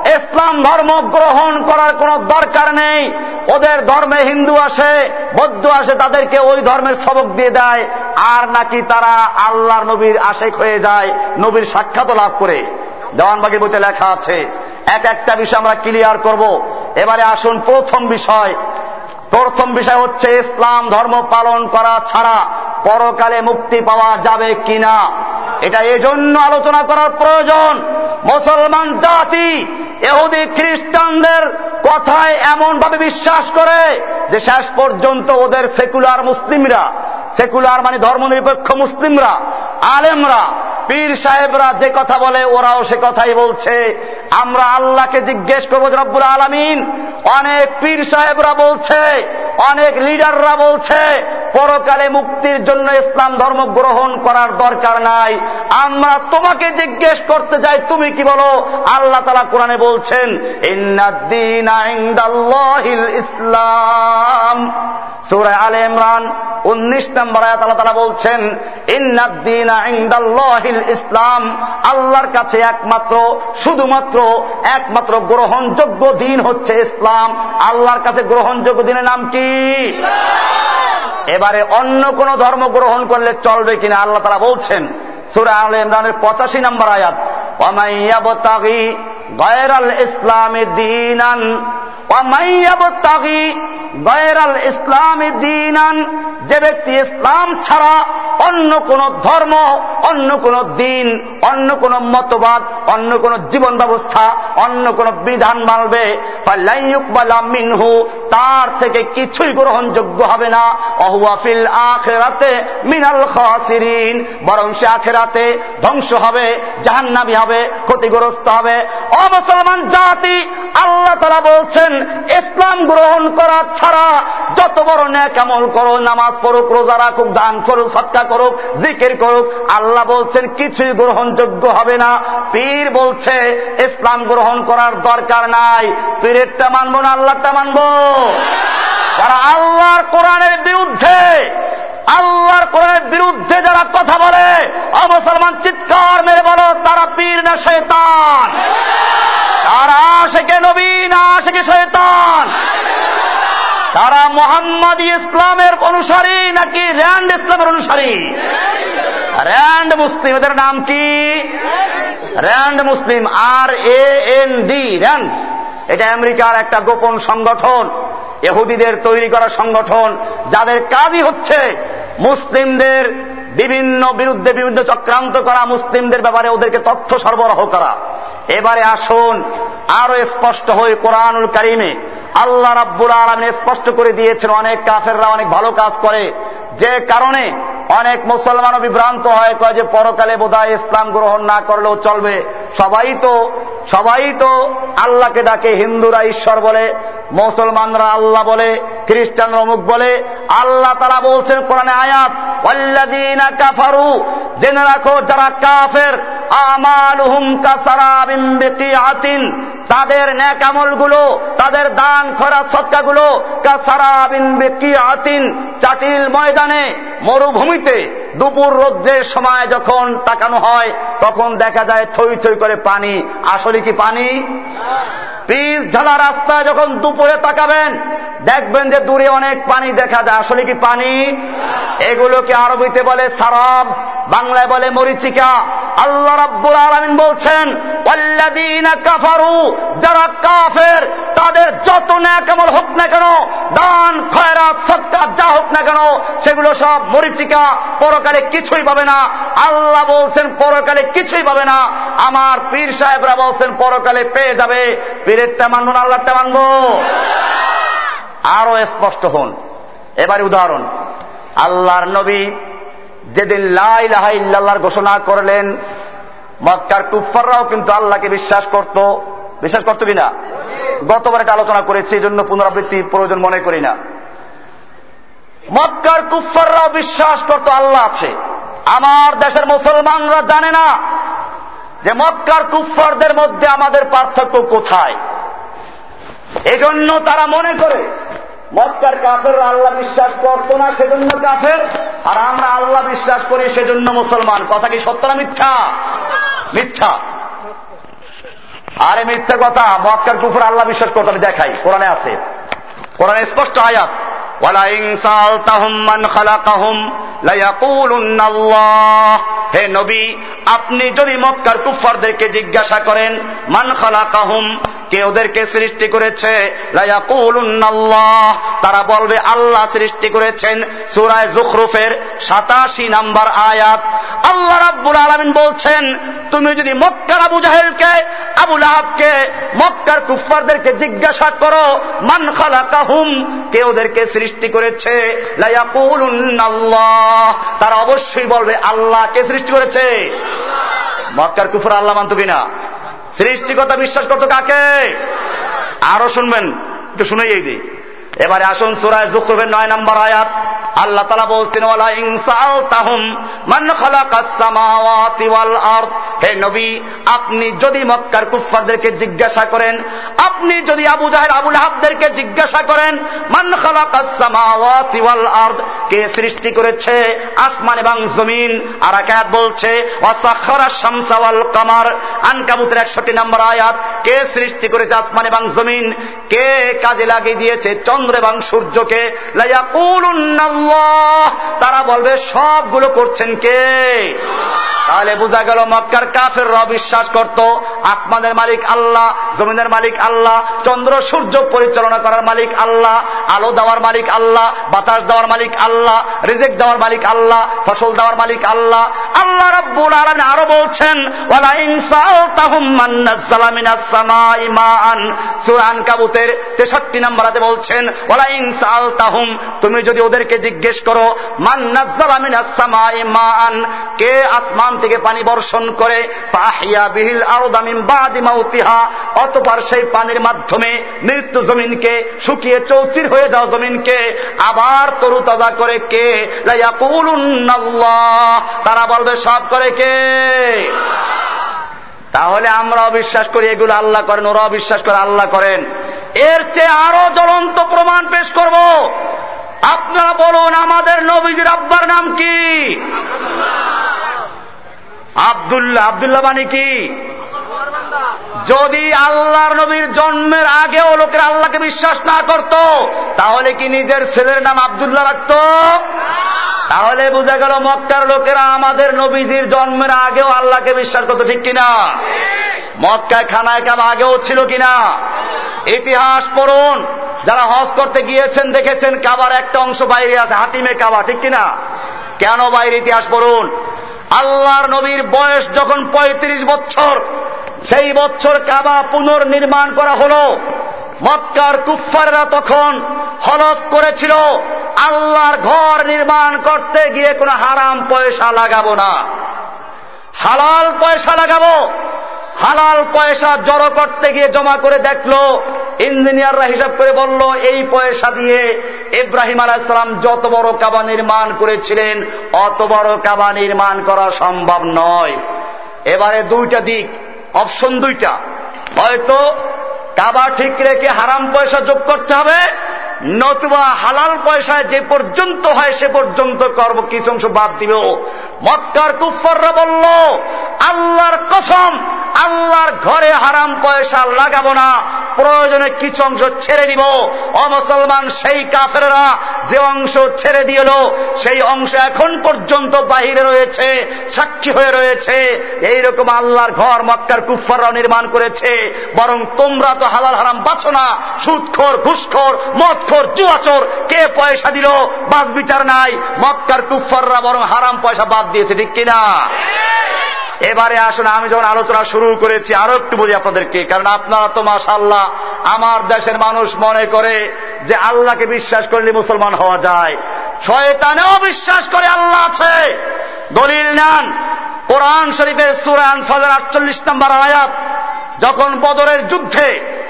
ইসলাম ধর্ম গ্রহণ করার কোন দরকার নেই। ওদের ধর্মে হিন্দু আসে, বৌদ্ধ আসে, তাদেরকে ওই ধর্মের সবক দিয়ে দেয়, আর নাকি তারা আল্লাহর নবীর আশেক হয়ে যায়, নবীর সাক্ষাৎ লাভ করে। দেওয়ানবাগির বইতে লেখা আছে এক একটা বিষয় আমরা ক্লিয়ার করব। এবারে আসুন প্রথম বিষয়। প্রথম বিষয় হচ্ছে ইসলাম ধর্ম পালন করা ছাড়া পরকালে মুক্তি পাওয়া যাবে কিনা? এটা এজন্য আলোচনা করার প্রয়োজন। মুসলমান জাতি এহুদি খ্রিস্টানদের কথায় এমন ভাবে বিশ্বাস করে যে শেষ পর্যন্ত ওদের সেকুলার মুসলিমরা, সেকুলার মানে ধর্মনিরপেক্ষ মুসলিমরা, আলেমরা, পীর সাহেবরা যে কথা বলে ওরাও সে কথাই বলছে। আমরা আল্লাহকে জিজ্ঞেস করব, রব্বুল আলমিন। অনেক পীর সাহেবরা বলছে, অনেক লিডাররা বলছে, পরকালে মুক্তির জন্য ইসলাম ধর্ম গ্রহণ করার দরকার নাই। আমরা তোমাকে জিজ্ঞেস করতে যাই তুমি কি বলো? আল্লাহ তালা কোরআনে বলছেন ইসলাম। সুরায় আল ইমরান উনিশ নম্বর আয়াত আল্লাহ তালা বলছেন ইসলাম। আল্লাহর কাছে একমাত্র শুধুমাত্র একমাত্র গ্রহণযোগ্য দিন হচ্ছে ইসলাম। আল্লাহর কাছে গ্রহণযোগ্য দিনের নাম কি? এবারে অন্য কোন ধর্ম গ্রহণ করলে চলবে কিনা আল্লাহ তারা বলছেন সুরা আল ইমরানের পঁচাশি নম্বর আয়াত গয়রাল ইসলামী দিনান গয়রাল ইসলামী দিনান, যে ব্যক্তি ইসলাম ছাড়া অন্য কোন ধর্ম, অন্য কোন দিন, অন্য কোন মতবাদ, অন্য কোন জীবন ব্যবস্থা, অন্য কোন বিধান মানবে মিনহু, তার থেকে কিছুই গ্রহণযোগ্য হবে না অহুয়াফিল আখেরাতে মিনাল খাসিরিন, বরং সে আখেরাতে ধ্বংস হবে জাহান্নাবি হবে, ক্ষতিগ্রস্ত হবে। অমুসলমান জাতি, আল্লাহ তারা বলছেন, ইসলাম গ্রহণ করা ছাড়া যত বড় ন্যাক আমল করো, নামাজ পড়ুক, রোজা রাখুক, দান করুক, সৎকা করুক, জিকির করুক, আল্লাহ বলছেন কিছুই গ্রহণযোগ্য হবে না। পীর বলছে, ইসলাম গ্রহণ করার দরকার নাই। পীরেরটা মানবো না আল্লাহটা মানবো? যারা আল্লাহর কোরআনের বিরুদ্ধে আল্লাহর কোরআনের বিরুদ্ধে যারা কথা বলে, অমুসলমান চিৎকার মেরে বলো, তারা পীর না শৈতান তারা আশেকে নবী না আশেকে শৈতান তারা মোহাম্মদ ইসলামের অনুসারী নাকি র্যান্ড ইসলামের অনুসারী? র্যান্ড মুসলিম, এদের নাম কি? র্যান্ড মুসলিম, আর এ এন ডি, র্যান্ড। এটা আমেরিকার একটা গোপন সংগঠন এহুদিদের তৈরি করা সংগঠন, যাদের কাজই হচ্ছে মুসলিমদের বিভিন্ন বিরুদ্ধে বিরুদ্ধে চক্রান্ত করা, মুসলিমদের ব্যাপারে ওদেরকে তথ্য সরবরাহ করা। এবারে আসুন, আরও স্পষ্ট হয়ে কোরআনুল কারিমে। আল্লাহ রাব্বুল আলমিন স্পষ্ট করে দিয়েছেন, অনেক কাফেররা অনেক ভালো কাজ করে। যে কারণে অনেক মুসলমানও বিভ্রান্ত হয়, কয় যে পরকালে বোধহয় ইসলাম গ্রহণ না করলেও চলবে। সবাই তো সবাই তো আল্লাহকে ডাকে, হিন্দুরা ঈশ্বর বলে, মুসলমানরা আল্লাহ বলে, খ্রিস্টানরা অমুক বলে। আল্লাহ তারা বলছেন কোরআনে আয়াত কাফারু জেনে রাখো, যারা কাফের, আমালুহুম কাসারাবিন বিকিআতিন তাদের ন্যাকামলগুলো তাদের দান খরা সৎকাগুলো বিকিআতিন চাটিল ময়দানে মরুভূমিতে দুপুর রোদ্রের সময় যখন তাকানো হয় তখন দেখা যায় থই থই করে পানি। আসলে কি পানি? পিস ঢালা রাস্তায় যখন দুপুরে তাকাবেন দেখবেন যে দূরে অনেক পানি দেখা যায়। আসলে কি পানি? এগুলোকে আরবিতে বলে সারাব, বাংলায় বলে মরিচিকা। আল্লাহ রাব্বুল আলমিন বলছেন কাফারু যারা কাফের, তাদের যত ন্যাকামল হোক না কেন, দান, খয়রাত সৎকার যা হোক না কেন, সেগুলো সব মরিচিকা, পরকালে কিছুই পাবে না। আল্লাহ বলছেন, পরকালে কিছুই পাবে না। আমার পীর সাহেবরা বলছেন, পরকালে পেয়ে যাবে। পীরেরটা মানবো না আল্লাহটা মানবো? আরও স্পষ্ট হন। এবারে উদাহরণ, আল্লাহর নবী যেদিন লাই লাহাই ইল্লাহর ঘোষণা করলেন, মক্কার কুফাররাও কিন্তু আল্লাহকে বিশ্বাস করত। বিশ্বাস করতো কিনা? গতবার একটা আলোচনা করেছি এই জন্য পুনরাবৃত্তি প্রয়োজন মনে করি না। মক্কার কুফাররাও বিশ্বাস করত আল্লাহ আছে। আমার দেশের মুসলমানরা জানে না যে মক্কার কুফারদের মধ্যে আমাদের পার্থক্য কোথায়। এজন্য তারা মনে করে মক্কার কাফের আল্লাহ বিশ্বাস করতো না, সেজন্য কাফের। আর আমরা আল্লাহ বিশ্বাস করি, সেজন্য মুসলমান। কথা কি সত্য না মিথ্যা? মিথ্যা। আরে মিথ্যা কথা, মক্কার কুফর আল্লাহ বিশ্বাস করতো আমি দেখাই, কোরআনে আছে। কোরআনে স্পষ্ট আয়াত হে নবী, আপনি যদি মক্কার কুফারদেরকে জিজ্ঞাসা করেন, মান খালা কাহুম কে ওদেরকে সৃষ্টি করেছে? তারা বলবে, আল্লাহ সৃষ্টি করেছেন সুরায় জুখরুফের সাতাশি নাম্বার আয়াত। আল্লাহ রাব্বুল আলমিন বলছেন, তুমি যদি মক্কার আবু জাহেলকে আবুল আহাবকে মক্কার কুফারদেরকে জিজ্ঞাসা করো, মান খালা কাহুম কে ওদেরকে সৃষ্টি করেছে? তারা অবশ্যই বলবে আল্লাহকে সৃষ্টি করেছে? মক্কার কুফর আল্লাহ মানত কিনা? সৃষ্টিকতা বিশ্বাস করতো কাকে? আরও শুনবেন, একটু শুনেই এই দিই। এবারে আসুন সুরায় জুকুবের নয় নম্বর আয়াত। আল্লাহ তালা বলছেন, ওয়ালা ইনসাল তাহুম মান খালাকাস সামাওয়াতি ওয়াল হে নবী, আপনি যদি মক্কার কুফফারদেরকে জিজ্ঞাসা করেন, আপনি যদি আবু জাহের আবুল হাবদেরকে জিজ্ঞাসা করেন, মান ওয়াল আরদ, কে সৃষ্টি করেছে আসমান এবং জমিন? আর আয়াত বলছে ওয়াসাখারা শামসা ওয়াল কামার, আনকাবুতের 61 নম্বর আয়াত, কে সৃষ্টি করেছে আসমান এবং জমিন? কে কাজে লাগিয়ে দিয়েছে চন্দ্র এবং সূর্যকে? তারা বলবে, সবগুলো করছেন কে? তাহলে বোঝা গেল মক্কার কাফের র বিশ্বাস করত, আসমানের মালিক আল্লাহ, জমিনের মালিক আল্লাহ, চন্দ্র সূর্য পরিচালনা করার মালিক আল্লাহ, আলো দেওয়ার মালিক আল্লাহ, বাতাস দেওয়ার মালিক আল্লাহ, রিজেক দেওয়ার মালিক আল্লাহ, ফসল দেওয়ার মালিক আল্লাহ। আল্লাহ রব্বুল আলমিন আরও বলছেন, ওয়ালা ইনসালতাহুম মান নাযালা মিনাস সামাই মাআন। সূরা আনকাবুতের 63 নম্বরে বলছেন, ওয়ালা ইনসালতাহুম তুমি যদি ওদেরকে জিজ্ঞেস করো, মান নাযালা মিনাস সামাই কে আসমান থেকে পানি বর্ষণ করে, ফাহিয়া বিহিল আরদা মিন বাদি মাউতিহা, অতঃপর সেই পানির মাধ্যমে মৃত্যু জমিনকে শুকিয়ে চৌচির হয়ে যাওয়া জমিনকে আবার তরুতাজা করে কে? তারা বলবে, সব করে কে? তাহলে আমরা অবিশ্বাস করি, এগুলো আল্লাহ করেন, ওরা অবিশ্বাস করে আল্লাহ করেন। এর চেয়ে আরও জ্বলন্ত প্রমাণ পেশ করব। আপনারা বলুন, আমাদের নবীজির আব্বার নাম কি? আবদুল্লাহ আবদুল্লাহ মানে কি? যদি আল্লাহর নবীর জন্মের আগেও লোকের আল্লাহকে বিশ্বাস না করত, তাহলে কি নিজের ছেলের নাম আবদুল্লাহ রাখত? তাহলে বোঝা গেল মক্কার লোকেরা আমাদের নবীজির জন্মের আগেও আল্লাহকে বিশ্বাস করতো, ঠিক কিনা? মক্কায় খানায় কাম আগেও ছিল কিনা? ইতিহাস পড়ুন, যারা হজ করতে গিয়েছেন, দেখেছেন কাবার একটা অংশ বাইরে আছে, হাতিমে কাবা, ঠিক কিনা? কেন বাইরে ইতিহাস পড়ুন? আল্লাহর নবীর বয়স যখন ৩৫ বছর, সেই বছর কাবা পুনর্নির্মাণ করা হল। মক্কার কুফাররা তখন হলফ করেছিল, আল্লাহর ঘর নির্মাণ করতে গিয়ে কোনো হারাম পয়সা লাগাবো না। হালাল পয়সা লাগাবো, হালাল পয়সা জড়ো করতে গিয়ে জমা করে দেখল ইঞ্জিনিয়াররা হিসাব করে বলল, এই পয়সা দিয়ে ইব্রাহিম আলাইসালাম যত বড় কাবা নির্মাণ করেছিলেন, অত বড় কাবা নির্মাণ করা সম্ভব নয়। এবারে দুইটা দিক অপশন দুইটা। হয়তো কাবা ঠিক রেখে হারাম পয়সা যোগ করতে হবে নতুবা হালাল পয়সায় যে পর্যন্ত হয় সে পর্যন্ত করব, কিছু অংশ বাদ দিব। মক্কার কুফাররা বলল, আল্লাহর কসম, আল্লাহর ঘরে হারাম পয়সা লাগাবো না, প্রয়োজনে কিছু অংশ ছেড়ে দিব। অমুসলমান সেই কাফেরা যে অংশ ছেড়ে দিল সেই অংশ এখন পর্যন্ত বাহিরে রয়েছে, সাক্ষী হয়ে রয়েছে। এইরকম আল্লাহর ঘর মক্কার কুফাররাও নির্মাণ করেছে, বরং তোমরা তো হালাল হারাম বাঁচো না, সুদখোর, ঘুষখোর মদখোর জুয়াচোর কে পয়সা দিল? বাদ বিচার নাই। মক্কার কুফাররা বরং হারাম পয়সা বাদ দিয়েছে, ঠিক কিনা? এবারে আসুন, আমি যখন আলোচনা শুরু করেছি, আরও একটু বলি আপনাদেরকে। কারণ আপনারা তো মাশাল্লাহ আমার দেশের মানুষ মনে করে যে আল্লাহকে বিশ্বাস করলে মুসলমান হওয়া যায়। শয়তানেও বিশ্বাস করে আল্লাহ আছে। দলিল নেন। কোরআন শরীফের সুরান ফজর আটচল্লিশ নম্বর আয়াত, যখন বদরের যুদ্ধে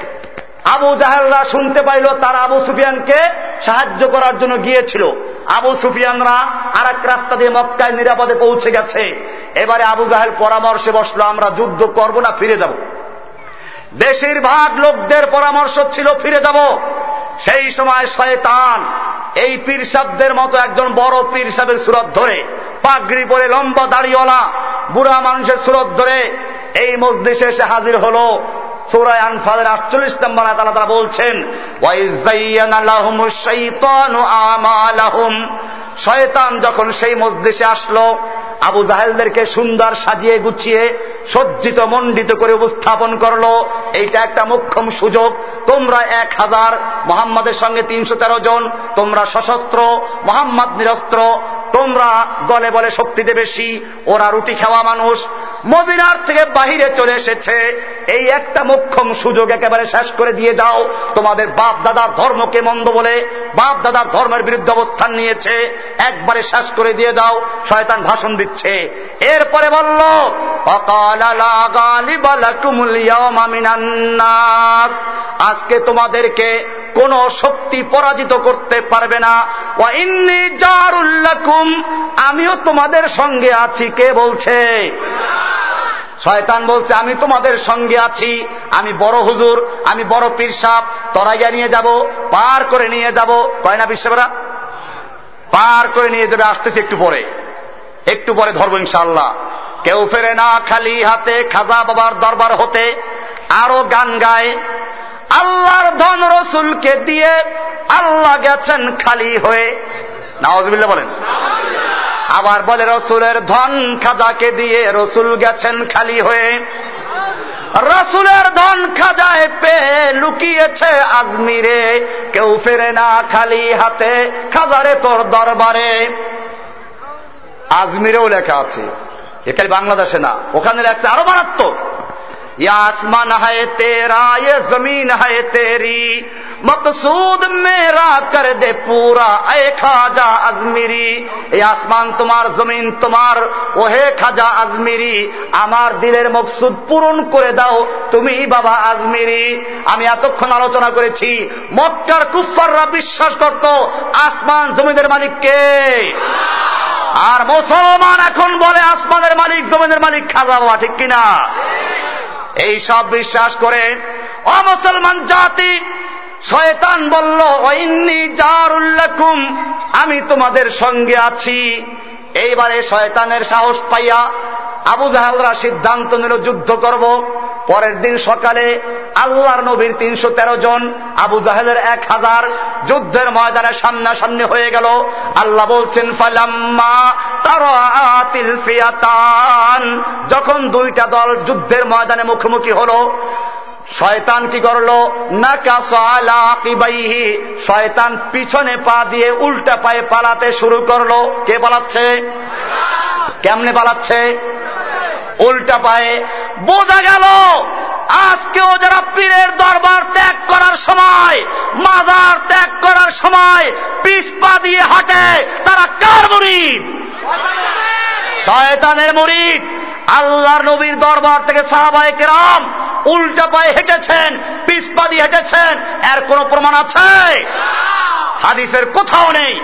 আবু জাহেলরা শুনতে পাইল তারা আবু সুফিয়ানকে সাহায্য করার জন্য গিয়েছিল। আবু সুফিয়ানরা আর এক রাস্তা দিয়ে মক্কায় নিরাপদে পৌঁছে গেছে। এবারে আবু জাহেল পরামর্শে বসল, আমরা যুদ্ধ করব না, ফিরে যাব। বেশিরভাগ লোকদের পরামর্শ ছিল, ফিরে যাব। সেই সময় শয়তান এই পীর শব্দের মতো একজন বড় পীর সাহেবের সুরত ধরে, পাগড়ি পরে লম্বা দাড়িওয়ালা, বুড়া মানুষের সুরত ধরে এই মসজিষে এসে হাজির হলো। সুরায় আনফালের আটচল্লিশ নম্বর তারা বলছেন শয়তান যখন সেই মসজিষে আসলো, আবু জাহেলদেরকে সুন্দর সাজিয়ে গুছিয়ে, সজ্জিত মণ্ডিত করে উপস্থাপন করল। এইটা একটা মুখ্যম সুযোগ। তোমরা এক হাজার, মোহাম্মদের সঙ্গে তিনশো তেরো জন, তোমরা সশস্ত্র, মোহাম্মদ নিরস্ত্র, তোমরা দলে বলে শক্তিতে বেশি, ওরা রুটি খাওয়া মানুষ। মদিনার থেকে বাহিরে চলে এসেছে। এই একটা মুখ্যম সুযোগ একেবারে শেষ করে দিয়ে যাও। তোমাদের বাপ দাদার ধর্মকে মন্দ বলে বাপ দাদার ধর্মের বিরুদ্ধে অবস্থান নিয়েছে। একবারে শেষ করে দিয়ে যাও শয়তান ভাষণ দিচ্ছে। এরপরে বলল আজকে তোমাদেরকে কোন শক্তি পরাজিত করতে পারবে না। আমিও তোমাদের সঙ্গে আছি, কে বলছে? শয়তান বলছে, আমি তোমাদের সঙ্গে আছি, আমি বড় হুজুর, আমি বড় পীর সাপ তরাইয়া নিয়ে যাব, পার করে নিয়ে যাব। কয়না বিশ্বরা পার করে নিয়ে যাবে, আসতেছে একটু পরে। একটু পরে ধরবো ইনশাল্লাহ কেউ ফেরে না খালি হাতে, খাজা বাবার দরবার হতে, আরও গান গায়। আল্লাহর ধন রসুলকে দিয়ে আল্লাহ গেছেন খালি হয়ে। নওয়াজবিল্লা বলেন। আবার বলে, রসুলের ধন খাজাকে দিয়ে রসুল গেছেন খালি হয়ে। রসুলের ধন খাজায় পে লুকিয়েছে আজমিরে। কেউ ফেরে না খালি হাতে, খাজারে তোর দরবারে। আজমিরেও লেখা আছে। এটাই বাংলাদেশে না, ওখানে লেখছে আরও মারাত্মক। আসমান হায় তেরা জমিন হায় তেরি মকসুদ মেরা কর দে পুরা, এ খাজা আজমিরি। এই আসমান তোমার, জমিন তোমার, ওহে খাজা আজমিরি। আমার দিলের মকসুদ পূরণ করে দাও তুমি, বাবা আজমিরি। আমি এতক্ষণ আলোচনা করেছি, মক্কার কুফাররা বিশ্বাস করত আসমান জমিদের মালিককে আর মুসলমান এখন বলে আসমানের মালিক, জমিনের মালিক খাজা বাবা, ঠিক কিনা? এই সব বিশ্বাস করে অমুসলমান জাতি শয়তান বলল ঐন্নি জারুল্লাকুম আমি তোমাদের সঙ্গে আছি। এইবারে শয়তানের সাহস পাইয়া আবু জাহালরা সিদ্ধান্ত নিল, যুদ্ধ করব। পরের দিন সকালে আল্লাহর নবীর তিনশো তেরো জন, আবু জাহেলের এক হাজার যুদ্ধের ময়দানে সামনাসামনি হয়ে গেল। আল্লাহ বলছেন, ফালাম্মা যখন দুইটা দল যুদ্ধের ময়দানে মুখোমুখি হল শয়তান কি করল? না নাকাশালাকিবাইহি শয়তান পিছনে পা দিয়ে উল্টা পায়ে পালাতে শুরু করল। কে পালাচ্ছে? কেমনে পালাচ্ছে? উল্টা পায়ে। বোঝা গেল, আজকেও যারা পীরের দরবার ত্যাগ করার সময়, মাজার ত্যাগ করার সময় পিস পা দিয়ে হাঁটে, তারা কার মরিদ? শয়তানের মরিদ। আল্লাহর নবীর দরবার থেকে সাহাবায় কেরাম উল্টা পায়ে হেঁটেছেন পিসপা দিয়ে হেঁটেছেন, এর কোন প্রমাণ আছে? হাদিসের কোথাও নেই।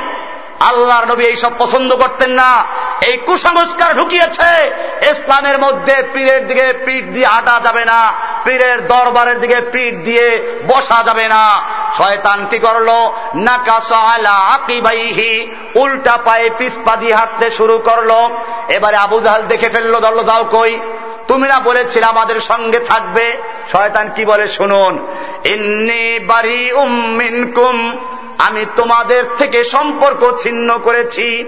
আল্লাহর নবী এইসব পছন্দ করতেন না। এই কুসংস্কার ঢুকিয়েছে। ইসলামের মধ্যে পীরের দিকে পিঠ দিয়ে হাঁটা যাবে না। পীরের দরবারের দিকে পিঠ দিয়ে বসা যাবে না। শয়তান কি করল? নাকাশালাকিবাইহি উল্টা পায়ে পিসপা দিয়ে হাঁটতে শুরু করল। এবারে আবু জাহাল দেখে ফেলল দল যাও কই? তুমি না বলেছিলে আমাদের সঙ্গে থাকবে? শয়তান কি বলে শুনুন। ইন্নি বাড়ি উম্মিনকুম আমি তোমাদের থেকে সম্পর্ক ছিন্ন করেছি।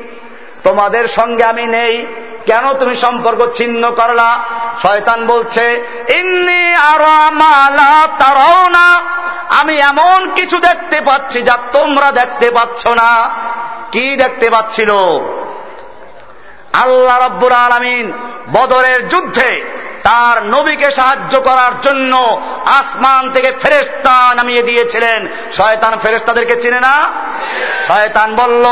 তোমাদের সঙ্গে আমি নেই। কেন তুমি সম্পর্ক ছিন্ন করলা? শয়তান বলছে, ইন্নি আরামালা তারাও না আমি এমন কিছু দেখতে পাচ্ছি যা তোমরা দেখতে পাচ্ছ না। কি দেখতে পাচ্ছিল? আল্লাহ রব্বুর আলমিন বদরের যুদ্ধে তার নবীকে সাহায্য করার জন্য আসমান থেকে ফেরেস্তা নামিয়ে দিয়েছিলেন। শয়তান ফেরেস্তাদেরকে চিনে না? শয়তান বলল,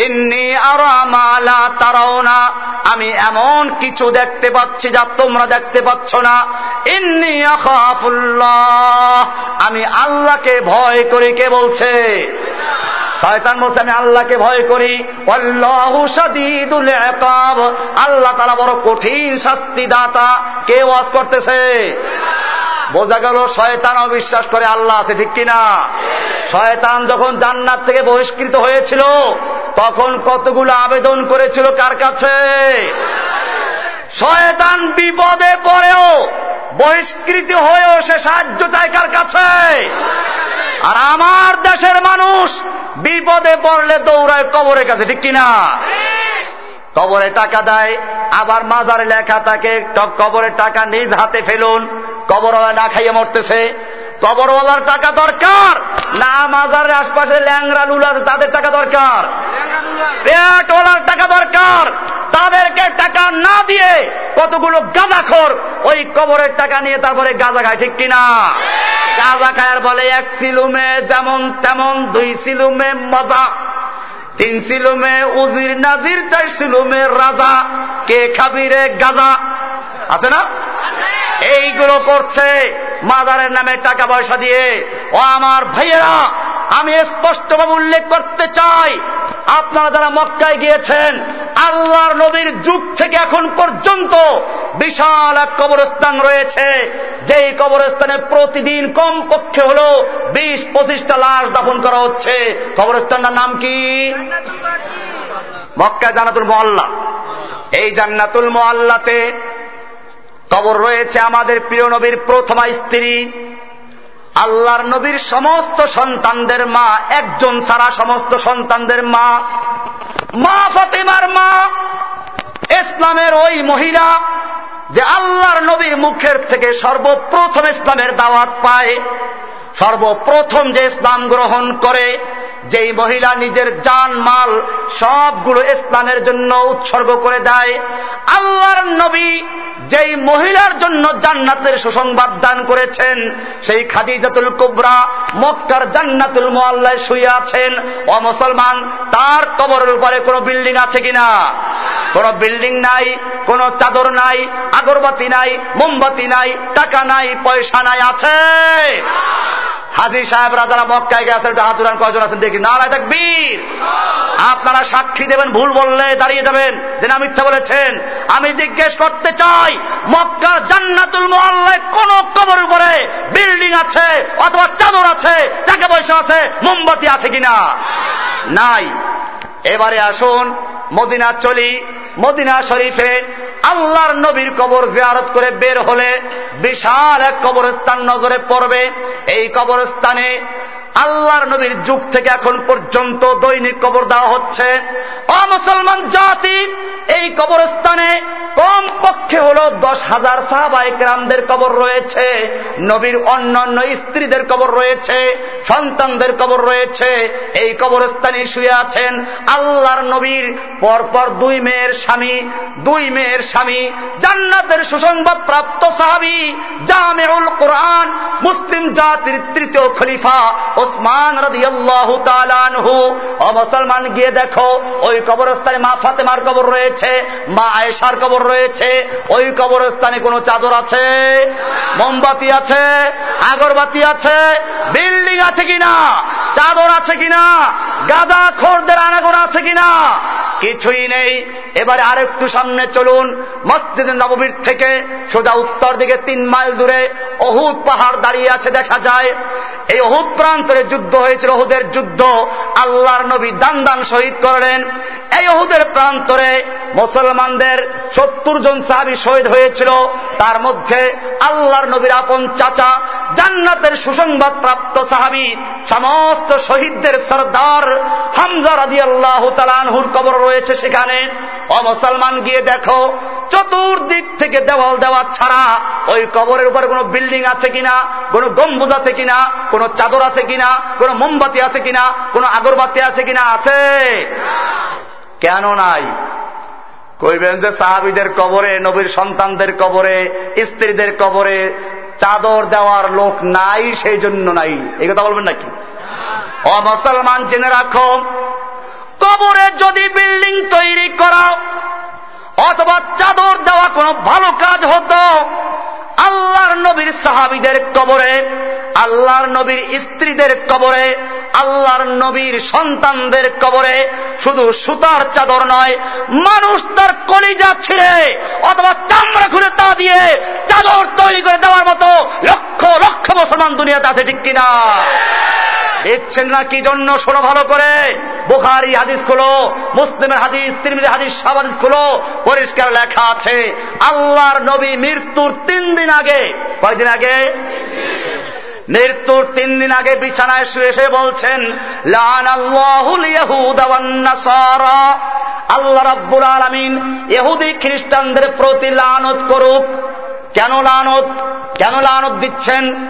ইন্নি আর আমালা তারাও না আমি এমন কিছু দেখতে পাচ্ছি যা তোমরা দেখতে পাচ্ছ না। ইন্নি আখাফুল্লাহ, আমি আল্লাহকে ভয় করি কে বলছে? শয়তান বলছে, আমি আল্লাহকে ভয় করি। আল্লাহ তারা বড় কঠিন শাস্তি দাতা কে ওয়াজ করতেছে? বোঝা গেল শয়তান অবিশ্বাস করে আল্লাহ আছে, ঠিক কিনা? শয়তান যখন জান্নাত থেকে বহিষ্কৃত হয়েছিল, তখন কতগুলো আবেদন করেছিল কার কাছে? শয়তান বিপদে পড়েও বহিষ্কৃত হয়েও সে সাহায্য চায় কার কাছে? আর আমার দেশের মানুষ বিপদে পড়লে দৌড়ায় কবরের কাছে, ঠিক কিনা? কবরে টাকা দেয়, আবার মাজারে লেখা থাকে কবরের টাকা নিজ হাতে ফেলুন, কবরওয়ালা না খাইয়ে মরতেছে, কবরওয়ালার টাকা দরকার। না মাজারের আশপাশে ল্যাংরা লুল আছে তাদের টাকা দরকার। পেটওয়ালার টাকা দরকার। তাদেরকে টাকা না দিয়ে কতগুলো গাঁজাখোর ওই কবরের টাকা নিয়ে তারপরে গাঁজা খায় ঠিক কিনা? গাঁজা খায়ার বলে এক সিলুমে যেমন তেমন দুই সিলুমে মজা তিন সিলুমে উজির নাজির চার সিলুমে রাজা। কে খাবি রে গাজা? আছে না? এইগুলো করছে মাদারের নামে টাকা পয়সা দিয়ে, ও আমার ভাইয়েরা, আমি স্পষ্টভাবে উল্লেখ করতে চাই, আপনারা যারা মক্কায় গিয়েছেন, আল্লাহর নবীর যুগ থেকে এখন পর্যন্ত বিশাল এক কবরস্থান রয়েছে। যেই কবরস্থানে প্রতিদিন কম পক্ষে হল বিশ, পঁচিশটা লাশ দাফন করা হচ্ছে। কবরস্থানটার নাম কি? মক্কা জানাতুল মোয়াল্লা এই জান্নাতুল মোয়াল্লাতে কবর রয়েছে আমাদের প্রিয় নবীর প্রথমা স্ত্রী। আল্লাহর নবীর সমস্ত সন্তানদের মা, একজন সারা সমস্ত সন্তানদের মা। মা ফাতেমার মা, ইসলামের ওই মহিলা যে আল্লাহর নবীর মুখের থেকে সর্বপ্রথম ইসলামের দাওয়াত পায়, সর্বপ্রথম যে ইসলাম গ্রহণ করে যেই মহিলা নিজের জান, মাল সবগুলো ইসলামের জন্য উৎসর্গ করে দেয়, আল্লাহর নবী যেই মহিলার জন্য জান্নাতের সুসংবাদ দান করেছেন, সেই খাদিজাতুল কুবরা মক্কার জান্নাতুল মোয়াল্লায় শুয়ে আছেন। ও মুসলমান, তার কবরের উপরে কোন বিল্ডিং আছে কিনা? কোন বিল্ডিং নাই, কোন চাদর নাই, আগরবাতি নাই, মোমবাতি নাই, টাকা নাই, পয়সা নাই, আছে? হাজি সাহেবরা যারা মক্কায় গেছেন একটু হাত উড়ান কয়জন আছেন দেখি। নারায় বীর আপনারা সাক্ষী দেবেন, ভুল বললে দাঁড়িয়ে যাবেন। যে না মিথ্যা বলেছেন। আমি জিজ্ঞেস করতে চাই, মক্কার জান্নাতুল মোহাল্লায় কোন কবর উপরে বিল্ডিং আছে অথবা চাদর আছে, টাকা পয়সা আছে, মোমবাতি আছে কিনা? নাই। এবারে আসুন, মদিনা চলি। মদিনা শরীফে আল্লাহর নবীর কবর জিয়ারত করে বের হলে বিশাল এক কবরস্থান নজরে পড়বে। এই কবরস্থানে আল্লাহর নবীর যুগ থেকে এখন পর্যন্ত দৈনিক কবর দেওয়া হচ্ছে। অমুসলমান জাতি, এই কবরস্থানে কম পক্ষে হল দশ হাজার সাহাবাইকরামদের কবর রয়েছে, নবীর অন্যান্য স্ত্রীদের কবর রয়েছে, সন্তানদের কবর রয়েছে, এই কবরস্থানে শুয়ে আছেন আল্লাহর নবীর পরপর দুই মেয়ের স্বামী, দুই মেয়ের স্বামী, জান্নাতের সুসংবাদ প্রাপ্ত সাহাবি, জামেউল কোরআন, মুসলিম জাতির তৃতীয় খলিফা ওসমান ও মুসলমান, গিয়ে দেখো, ওই কবরস্থানে মা ফাতেমার কবর রয়েছে, মা আয়েশার কবর রয়েছে, ওই কবরস্থানে কোনো চাদর আছে? মোমবাতি আছে? আগরবাতি আছে? বিল্ডিং আছে কিনা চাদর আছে কিনা গাদা খোরদের আনাগর আছে কিনা কিছুই নেই। এবারে আরেকটু সামনে চলুন, মসজিদ নবমীর থেকে সোজা উত্তর দিকে তিন মাইল দূরে অহুদ পাহাড় দাঁড়িয়ে আছে দেখা যায়। এই অহুদ প্রান্তরে যুদ্ধ হয়েছিল অহুদের যুদ্ধ। আল্লাহর নবী দান দান শহীদ করলেন। এই অহুদের প্রান্তরে মুসলমানদের সত্তর জন সাহাবি শহীদ হয়েছিল। তার মধ্যে আল্লাহর নবীর আপন চাচা, জান্নাতের সুসংবাদ প্রাপ্ত সাহাবি, সমস্ত শহীদদের সর্দার হামজা রাদি আল্লাহ তালানহুর কবর রয়েছে সেখানে। অ মুসলমান, গিয়ে দেখো, চতুর্দিক থেকে দেওয়াল দেওয়া ছাড়া ওই কবরের উপর কোনো বিল্ডিং আছে কিনা, কোনো গম্বুজ আছে কিনা, কোনো চাদর আছে কিনা কোনো মোমবাতি আছে কিনা, কোনো আগরবাতি আছে কিনা, আছে? কেন নাই? কইবেন যে সাহাবিদের কবরে, নবীর সন্তানদের কবরে, স্ত্রীদের কবরে চাদর দেওয়ার লোক নাই, সেই জন্য নাই। এই কথা বলবেন নাকি? ও মুসলমান, জেনে রাখো, কবরে যদি বিল্ডিং তৈরি করা, অথবা চাদর দেওয়া কোনো ভালো কাজ হতো, আল্লাহর নবীর সাহাবিদের কবরে আল্লাহর নবীর স্ত্রীদের কবরে, আল্লাহর নবীর সন্তানদের কবরে, শুধু সুতার চাদর নয়, মানুষ তার কলিজা ছিঁড়ে অথবা চামড়া খুলে তা দিয়ে চাদর তৈরি করে দেওয়ার মতো লক্ষ লক্ষ মুসলমান দুনিয়াতে আছে, ঠিক কিনা? দেখছেন না কি জন্য? শোনো ভালো করে। বুখারি হাদিস খুলো, মুসলিমের হাদিস, তিরমিজি হাদিস, সব হাদিস খোলো, পরিষ্কার লেখা আছে। আল্লাহর নবী মৃত্যুর তিন দিন আগে, কয়দিন আগে? মৃত্যুর তিন দিন আগে বিছানায় শুয়ে শুয়ে বলছেন লান আল্লাহুল আল্লাহ রাব্বুল আলমিন এহুদি খ্রিস্টানদের প্রতি লানত করুক। কেন লানত? কেন লানত দিচ্ছেন?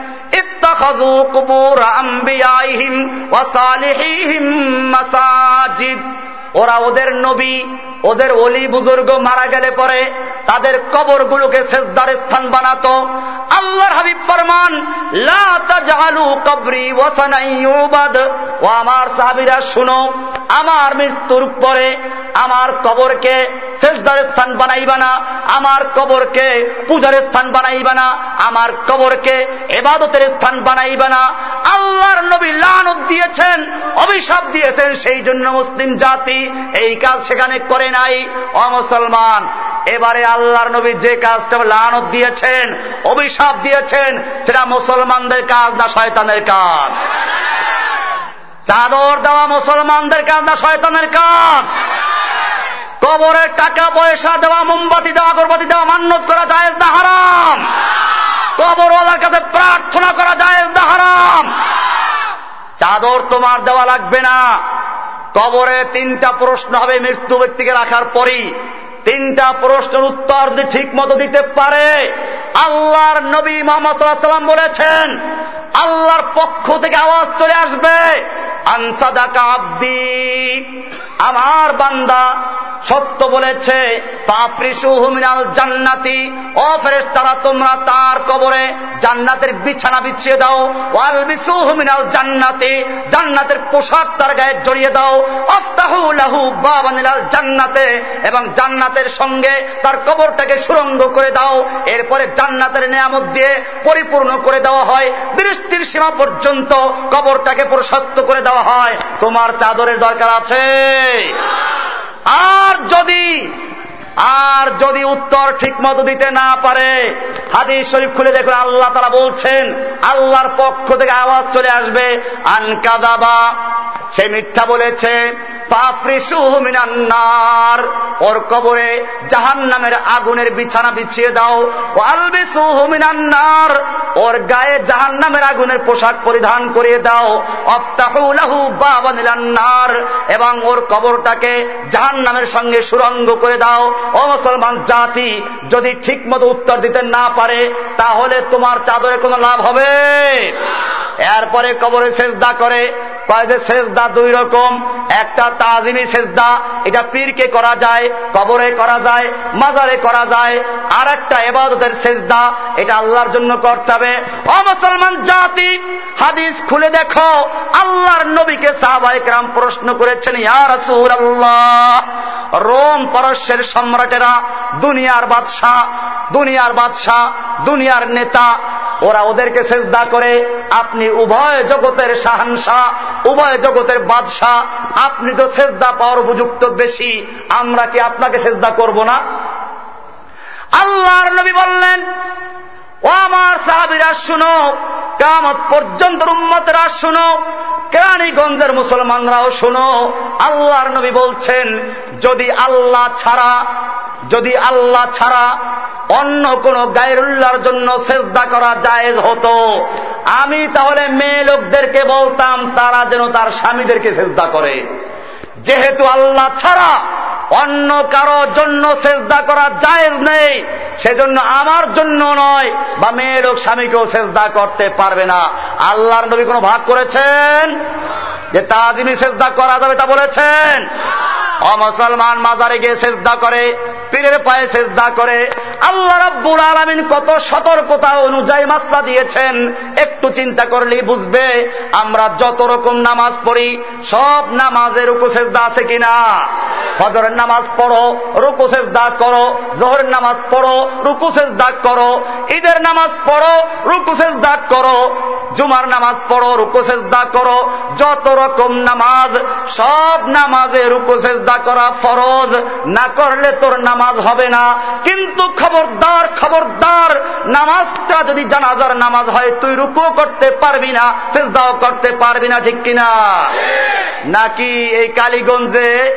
ওরা ওদের নবী। ওদের অলি বুজুর্গ মারা গেলে পরে তাদের কবরগুলোকে শেষদার স্থান বানাতো। আল্লাহর হাবিব ফরমান কবরি ও আমার সাহাবিরা, শুনো, আমার মৃত্যুর পরে আমার কবরকে শেষদার স্থান বানাইবা না, আমার কবরকে পূজার স্থান বানাইবা না, আমার কবরকে এবাদতের স্থান বানাইবা না। আল্লাহর নবী লানত দিয়েছেন, অভিশাপ দিয়েছেন, সেই জন্য মুসলিম জাতি এই কাজ সেখানে করে নাই অমুসলমান এবারে আল্লাহর নবী যে কাজটা লানত দিয়েছেন, অভিশাপ দিয়েছেন, সেটা মুসলমানদের কাজ না শয়তানের কাজ। চাদর দেওয়া মুসলমানদের কাজ না শয়তানের কাজ। কবরের টাকা পয়সা দেওয়া, মোমবাতি দেওয়া, আগরবাতি দেওয়া মান্যত করা যায় না হারাম। কবরওয়ালার কাছে প্রার্থনা করা যায় না হারাম। চাদর তোমার দেওয়া লাগবে না। কবরে তিনটা প্রশ্ন হবে মৃত্যু ব্যক্তিকে রাখার পরই। তিনটা প্রশ্নের উত্তর ঠিক মতো দিতে পারে, আল্লাহর নবী মোহাম্মদ সাল্লাম বলেছেন, আল্লাহর পক্ষ থেকে আওয়াজ চলে আসবে আনসাদা আব্দি, আমার বান্দা সত্য বলেছে জান্নাতি। তারা তোমরা তার কবরে জান্নাতের বিছানা বিছিয়ে দাও। ওয়াল জান্নাতি, জান্নাতের পোশাক তার গায়ে জড়িয়ে দাও। অস্তাহু লাহু বাবানিলাল জান্নাতে, এবং জান্নাতের সঙ্গে তার কবরটাকে সুরঙ্গ করে দাও। এরপরে জান্নাতের নিয়ামত দিয়ে পরিপূর্ণ করে দেওয়া হয়। দৃষ্টির সীমা পর্যন্ত কবরটাকে প্রশস্ত করে দেওয়া হয়। তোমার চাদরের দরকার আছে। আর যদি আর যদি উত্তর ঠিক মতো দিতে না পারে, হাদিস শরীফ খুলে দেখুন আল্লাহ তারা বলছেন, আল্লাহর পক্ষ থেকে আওয়াজ চলে আসবে আনকাদাবা সে মিথ্যা বলেছে ওর কবরে জাহান নামের আগুনের বিছানা বিছিয়ে দাও। আলবিসুহমিনান্নার ওর গায়ে জাহান নামের আগুনের পোশাক পরিধান করিয়ে দাও। অফতাহুলাহু বাবানিলান্নার এবং ওর কবরটাকে জাহান নামের সঙ্গে সুরঙ্গ করে দাও। ও মুসলমান জাতি, যদি ঠিক মতো উত্তর দিতে না পারে, তাহলে তোমার চাদরে কোনো লাভ হবে? এরপরে কবরে সেজদা করে। কয় যে দুই রকম। একটা তাজিমি সেজদা, এটা পীরকে করা যায়, কবরে করা যায়, মাজারে করা যায়। আর একটা এবাদতের সেজদা, এটা আল্লাহর জন্য করতে হবে। অমুসলমান জাতি হাদিস খুলে দেখো। আল্লাহর নবীকে সাহবাইকরাম প্রশ্ন করেছেন ইয়ার আল্লাহ রোম পরস্যের সম্রাটেরা, দুনিয়ার বাদশাহ দুনিয়ার বাদশাহ, দুনিয়ার নেতা, ওরা ওদেরকে সেজদা করে, আপনি উভয় জগতের শাহানশাহ, উভয় জগতের বাদশাহ, আপনি তো সেজদা পাওয়ার উপযুক্ত বেশি, আমরা কি আপনাকে সেজদা করব না? আল্লাহর নবী বললেন ও আমার সাহাবিরা, শুনো। কামত পর্যন্ত উম্মতেরা, শুনো। কেরানীগঞ্জের মুসলমানরাও শুনো। আল্লাহর নবী বলছেন, যদি আল্লাহ ছাড়া, যদি আল্লাহ ছাড়া অন্য কোন গায়রুল্লাহর জন্য শ্রদ্ধা করা জায়েজ হতো, আমি তাহলে মেয়ে লোকদেরকে বলতাম, তারা যেন তার স্বামীদেরকে শ্রদ্ধা করে। যেহেতু আল্লাহ ছাড়া অন্য কারও জন্য শ্রেষ্ঠা করা জায়েজ নেই। সেজন্য আমার জন্য নয় বা মেয়ে লোক স্বামীকেও শ্রেষ্ঠা করতে পারবে না। আল্লাহর নবী কোনো ভাগ করেছেন? যে তা যিনি শ্রেষ্ঠা করা যাবে তা বলেছেন? অমুসলমান মাজারে গিয়ে শ্রেষ্ঠা করে, পীরের পায়ে শ্রেষ্ঠা করে আল্লাহ রাব্বুল আলমিন কত সতর্কতা অনুযায়ী মাস্তা দিয়েছেন। একটু চিন্তা করলেই বুঝবে, আমরা যত রকম নামাজ পড়ি, সব নামাজের উপসেজদা আছে কিনা? ফজরের নামাজ পড়ো রুকুশেষ দাগ করো, জোহরের নামাজ পড়ো রুকুশেষ দাগ করো, ঈদের নামাজ পড়ো রুকুশেষ দাগ করো, জুমার নামাজ পড়ো রুকুশেষ দাগ করো, যত রকম নামাজ, সব নামাজে রুকুশেষ দাগ করা ফরজ। না করলে তোর নামাজ হবে না, কিন্তু খবরদার খবরদার, নামাজটা যদি জানাজার নামাজ হয়, তুই রুকু করতে পারবি না, সেজদাও করতে পারবি না, ঠিক কিনা? নাকি এই কালীগঞ্জে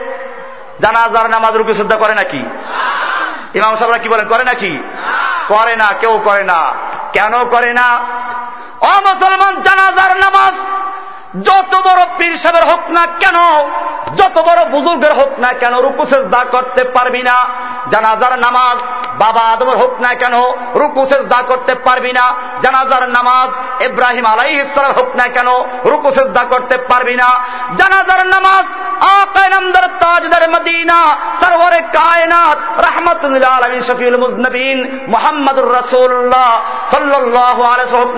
জানাজার নামাজ রুকু শ্রদ্ধা করে নাকি? ইমাম সাহেবরা কি বলেন, করে নাকি? করে না, কেউ করে না। কেন করে না? অ মুসলমান, জানাজার নামাজ যত বড় পীর সাহেবের হোক না কেন, যত বড় বুজুর্গের হোক না কেন রুকুসেজ দা করতে পারবি না। জানাজার নামাজ বাবা আদমের হোক না কেন রুকুসেজ দা করতে পারবি না। জানাজার নামাজ ইব্রাহিম আলাই ইসলাম হোক না কেন রুকুসেজ দা করতে পারবি না। জানাজার নামাজ আকায়নামদার তাজদার মদিনা, সরওয়ারে কায়নাত রাহমাতুল্লাহ আলামিন শফিউল মুজনবিন মুহাম্মদুর রাসূলুল্লাহ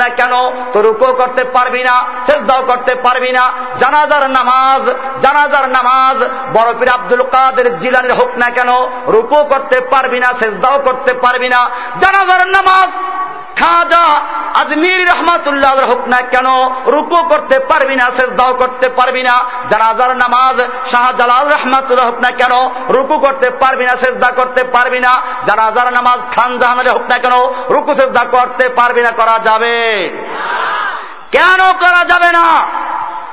না কেন তো রুকো করতে পারবি না, সেজদাও করতে পারবি না, জানাজার নামাজ জানাজার নামাজ, বড় পীর আব্দুল কাদের জিলানের হোক না কেন, রুকো করতে পারবি না, সেজদাও করতে পারবি না, জানাজার নামাজ খাজা আজমির রহমাতুল্লাহ হোক না কেন, রুকু করতে পারবি না, সেজদাও করতে পারবি না, জানাজার নামাজ শাহজালাল রহমাতুল্লাহ হোক না কেন, রুকু করতে পারবি না, সেজদা করতে পারবি না, জানাজার নামাজ খান জাহানের হোক না কেন, রুকু সেজদা করতে পারবি না, করা যাবে। কেন করা যাবে না?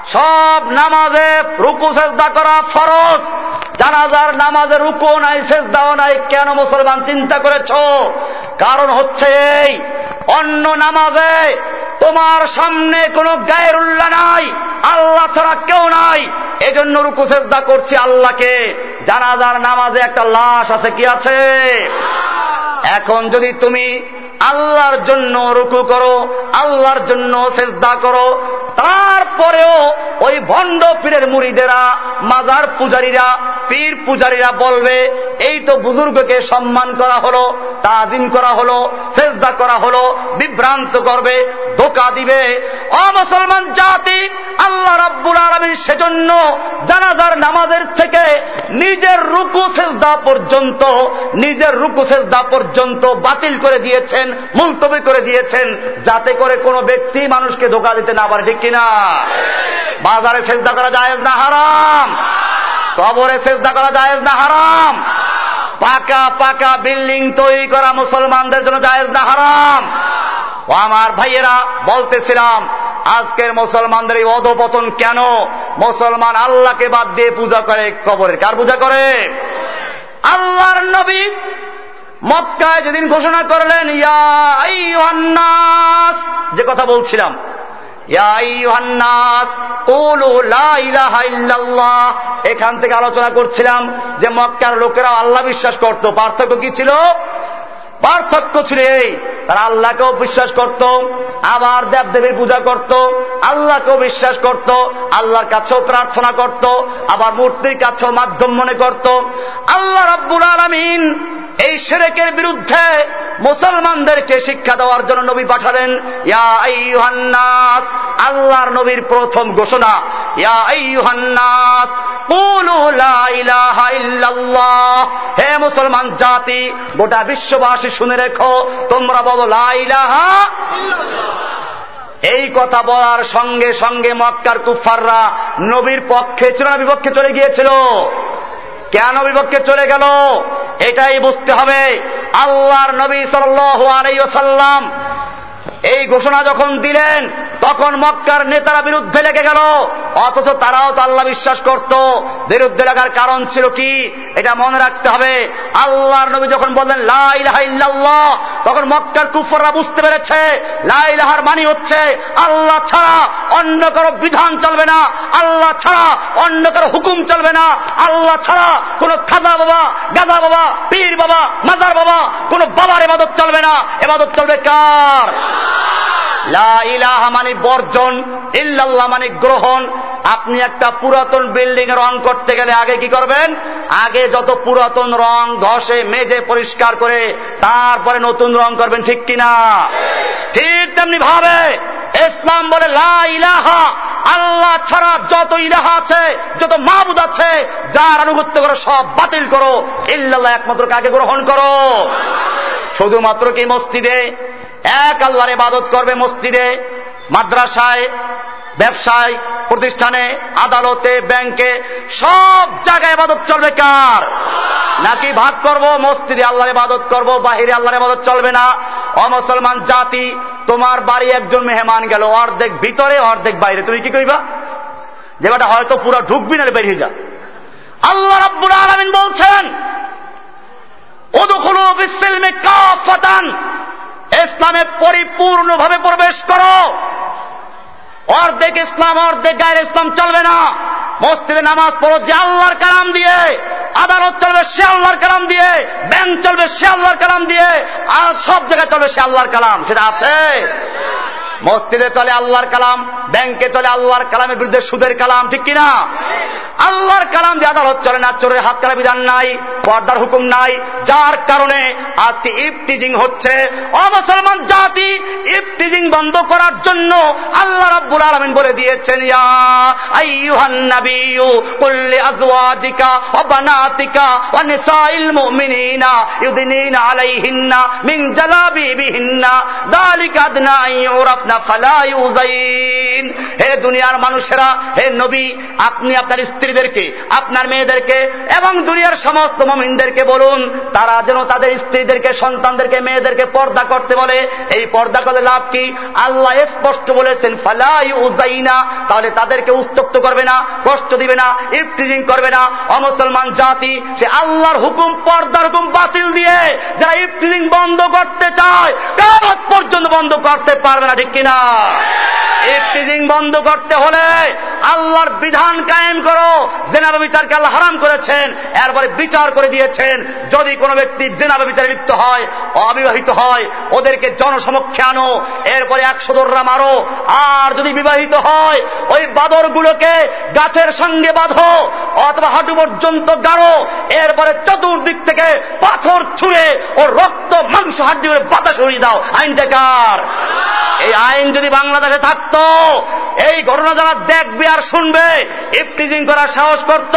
সব নামাজে রুকু সেজদা করা ফরজ। জানাজার নামাজে রুকু নাই, সেজদাও নাই, কেন মুসলমান চিন্তা করেছ? কারণ হচ্ছে এই অন্য নামাজে তোমার সামনে কোনো গায়ের উল্লা নাই আল্লাহ ছাড়া কেউ নাই। এজন্য রুকু চেষ্টা করছি আল্লাহকে। জানাজার নামাজে একটা লাশ আছে কি আছে? এখন যদি তুমি আল্লাহর জন্য রুকু করো, আল্লাহর জন্য চেষ্টা করো। তারপরেও ওই ভণ্ড পীরের মুড়িদেরা, মাজার পূজারীরা, পীর পূজারীরা বলবে, এই তো বুজুর্গকে সম্মান করা হলো, তাজিম করা হলো চেষ্টা করা হলো, বিভ্রান্ত করবে, ধোকা দিবে। অমুসলমান জাতি, আল্লাহ রাব্বুল আলমী সেজন্য জানাজার নামাজের থেকে নিজের রুকু সেজদা পর্যন্ত, নিজের রুকু সেজদা পর্যন্ত বাতিল করে দিয়েছেন। মুলতবি করে দিয়েছেন যাতে করে কোনো ব্যক্তি মানুষকে ধোকা দিতে না পারে, ঠিক কিনা? বাজারে সেজদা করা যায় না হারাম? কবরে সেজদা করা যায় না হারাম? পাকা পাকা বিল্ডিং তৈরি করা মুসলমানদের জন্য জায়েজ না হারাম? আমার ভাইয়েরা, বলতেছিলাম, আজকের মুসলমানদের এই অধপতন কেন? মুসলমান আল্লাহকে বাদ দিয়ে পূজা করে কবরের কার পূজা করে? আল্লাহর নবী মক্কায় যেদিন ঘোষণা করলেন যে কথা বলছিলাম এখান থেকে আলোচনা করছিলাম যে মক্কার লোকেরা আল্লাহ বিশ্বাস করত। পার্থক্য কি ছিল? পার্থক্য ছিল এই, তারা আল্লাহকেও বিশ্বাস করত, আবার দেবদেবীর পূজা করত, আল্লাহকেও বিশ্বাস করত, আল্লাহর কাছেও প্রার্থনা করত, আবার মূর্তির কাছেও মাধ্যম মনে করত। আল্লাহ রব্বুল আলমিন এই সেরেকের বিরুদ্ধে মুসলমানদেরকে শিক্ষা দেওয়ার জন্য নবী পাঠালেন আল্লাহর নবীর প্রথম ঘোষণা হে মুসলমান জাতি, গোটা বিশ্ববাসী শুনে রেখো, তোমরা বলো লাইলাহা এই কথা বলার সঙ্গে সঙ্গে মক্কার কুফাররা নবীর পক্ষে ছিল না বিপক্ষে চলে গিয়েছিল। কেন বিপক্ষে চলে গেল? এটাই বুঝতে হবে। আল্লাহর নবী সাল্লাম এই ঘোষণা যখন দিলেন, তখন মক্কার নেতারা বিরুদ্ধে লেগে গেল। অথচ তারাও তো আল্লাহ বিশ্বাস করত। বিরুদ্ধে লাগার কারণ ছিল কি? এটা মনে রাখতে হবে। আল্লাহর নবী যখন বললেন লাইল্লাহ তখন মক্কার কুফররা বুঝতে পেরেছে লাইলাহার মানি হচ্ছে, আল্লাহ ছাড়া অন্য কারও বিধান চলবে না। আল্লাহ ছাড়া অন্য কারও হুকুম চলবে না। আল্লাহ ছাড়া কোন খাদা বাবা, গাদা বাবা, পীর বাবা, মাদার বাবা, কোন বাবার এবাদত চলবে না। এবাদত চলবে কার? লা ইলাহা মানে বর্জন, ইল্লাল্লাহ মানে গ্রহণ। আপনি একটা পুরাতন বিল্ডিং রং করতে গেলে আগে কি করবেন? আগে যত পুরাতন রং ঘষে মেজে, পরিষ্কার করে তারপরে নতুন রং করবেন, ঠিক কিনা? ঠিক তেমনি ভাবে ইসলাম বলে লা ইলাহা, আল্লাহ ছাড়া যত ইলাহা আছে, যত মাহবুদ আছে, যার আনুগত্য করো, সব বাতিল করো। ইল্লাল্লাহ একমাত্র কাকে গ্রহণ করো? শুধুমাত্র কি মসজিদে? এক আল্লাহর ইবাদত করবে মসজিদে, মাদ্রাসায়, ব্যবসায়, প্রতিষ্ঠানে, আদালতে, ব্যাংকে, সব জায়গায় ইবাদত চলবে কার? নাকি ভাগ করব, মসজিদে আল্লাহর ইবাদত করব, বাহিরে আল্লাহর ইবাদত চলবে না? অমুসলমান জাতি, তোমার বাড়ি একজন মেহমান গেল, অর্ধেক ভিতরে, অর্ধেক বাইরে। তুমি কি কইবা? যেটা হয়তো পুরো ঢুকবি না বেরিয়ে যা। আল্লাহ রাব্বুল আলামিন বলছেন ওদুখুলু ফিসসিলমি কাফাতান ইসলামে পরিপূর্ণভাবে প্রবেশ করো। অর্ধেক ইসলাম, অর্ধেক গায়ের ইসলাম চলবে না। মসজিদে নামাজ পড়ো, যে আল্লাহর কালাম দিয়ে, আদালত চলবে সে আল্লাহর কালাম দিয়ে, ব্যাংক চলবে সে আল্লাহর কালাম দিয়ে, আর সব জায়গায় চলবে সে আল্লাহর কালাম। সেটা আছে? মসজিদে চলে আল্লাহর কালাম, ব্যাংকে চলে আল্লাহর কালামের বিরুদ্ধে সুদের কালাম, ঠিক কিনা? আল্লাহর কালাম দিয়ে আদালত চলে না, চোরের হাত কালা বিধান নাই, পর্দার হুকুম নাই, যার কারণে আজকে ইফটিজিং হচ্ছে। অমুসলমান জাতি ইফটিজিং বন্ধ করার জন্য আল্লাহ রাব্বুল আলামিন বলে দিয়েছেন, ইয়া আলাইহিন্না মিন জালাবিবিহিন্না, যালিকা আদনা ইউযাইন হে দুনিয়ার মানুষেরা, হে নবী, আপনি আপনার স্ত্রীদেরকে, আপনার মেয়েদেরকে এবং দুনিয়ার সমস্ত মমিনদেরকে বলুন, তারা যেন তাদের স্ত্রীদেরকে, সন্তানদেরকে, মেয়েদেরকে পর্দা করতে বলে। এই পর্দা করলে লাভ কি? আল্লাহ স্পষ্ট বলেছেন ফালাই উজাইনা তাহলে তাদেরকে উত্তপ্ত করবে না, কষ্ট দিবে না ইফটিজিং করবে না। অমুসলমান জাতি, সে আল্লাহর হুকুম, পর্দার হুকুম বাতিল দিয়ে, যারা ইফটিজিং বন্ধ করতে চায় কামত পর্যন্ত বন্ধ করতে পারবে না, ঠিক কিনা ইফতিজিং বন্ধ করতে হলে আল্লাহর বিধান কায়েম করো। জেনাবা বিচারকে আল্লাহ হারাম করেছেন, এরপরে বিচার করে দিয়েছেন। যদি কোনো ব্যক্তি জেনাবা বিচারে লিপ্ত হয়, অবিবাহিত হয়, ওদেরকে জনসমক্ষে আনো, এরপরে একশো দোররা মারো। আর যদি বিবাহিত হয়, ওই বাদরগুলোকে গাছের সঙ্গে বাঁধো, অথবা হাঁটু পর্যন্ত গাড়ো, এরপরে চতুর্দিক থেকে পাথর ছুঁড়ে ও রক্ত, মাংস, হাড্ডি করে বাতাস উড়িয়ে দাও। আইনটা কার? এই আইন যদি বাংলাদেশে থাকতো, এই ঘটনা যারা দেখবে আর শুনবে ইফটিজিং করার সাহস করত,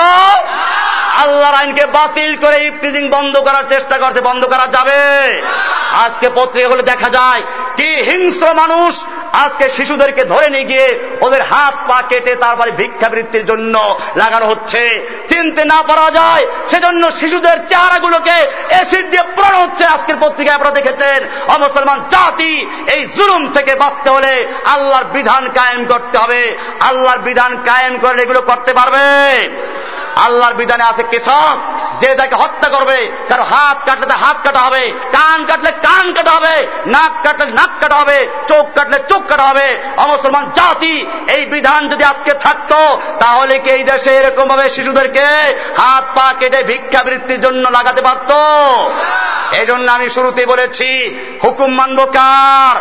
আল্লাহর আইনকে বাতিল করে ইফটিজিং বন্ধ করার চেষ্টা করছে, বন্ধ করা যাবে। আজকে পত্রিকাগুলো দেখা যায়, কি হিংস্র মানুষ আজকে শিশুদেরকে ধরে নিয়ে গিয়ে ওদের হাত পা কেটে তারপরে ভিক্ষাবৃত্তির জন্য লাগানো হচ্ছে। চিনতে না পারা যায়, সেজন্য শিশুদের চেহারাগুলোকে এসিড দিয়ে পড়ানো হচ্ছে। আজকের পত্রিকায় আপনারা দেখেছেন, অমুসলমান জাতি এই জুলুম থেকে বাঁচতে হলে আল্লাহর বিধান কায়েম করতে হবে। আল্লাহর বিধান কায়েম করে এগুলো করতে পারবে। আল্লাহর বিধানে আছে কেসাস যে তাকে হত্যা করবে, তার হাত কাটলে হাত কাটা হবে, কান কাটলে কান কাটা হবে, নাক কাটলে নাক কাটা হবে, চোখ কাটলে চোখ কাটা হবে। অমুসলমান জাতি এই বিধান যদি আজকে থাকতো, তাহলে কি এই দেশে এরকম ভাবে শিশুদেরকে হাত পা কেটে ভিক্ষাবৃত্তির জন্য লাগাতে পারত? এই জন্য আমি শুরুতে বলেছি, হুকুম মানব কার?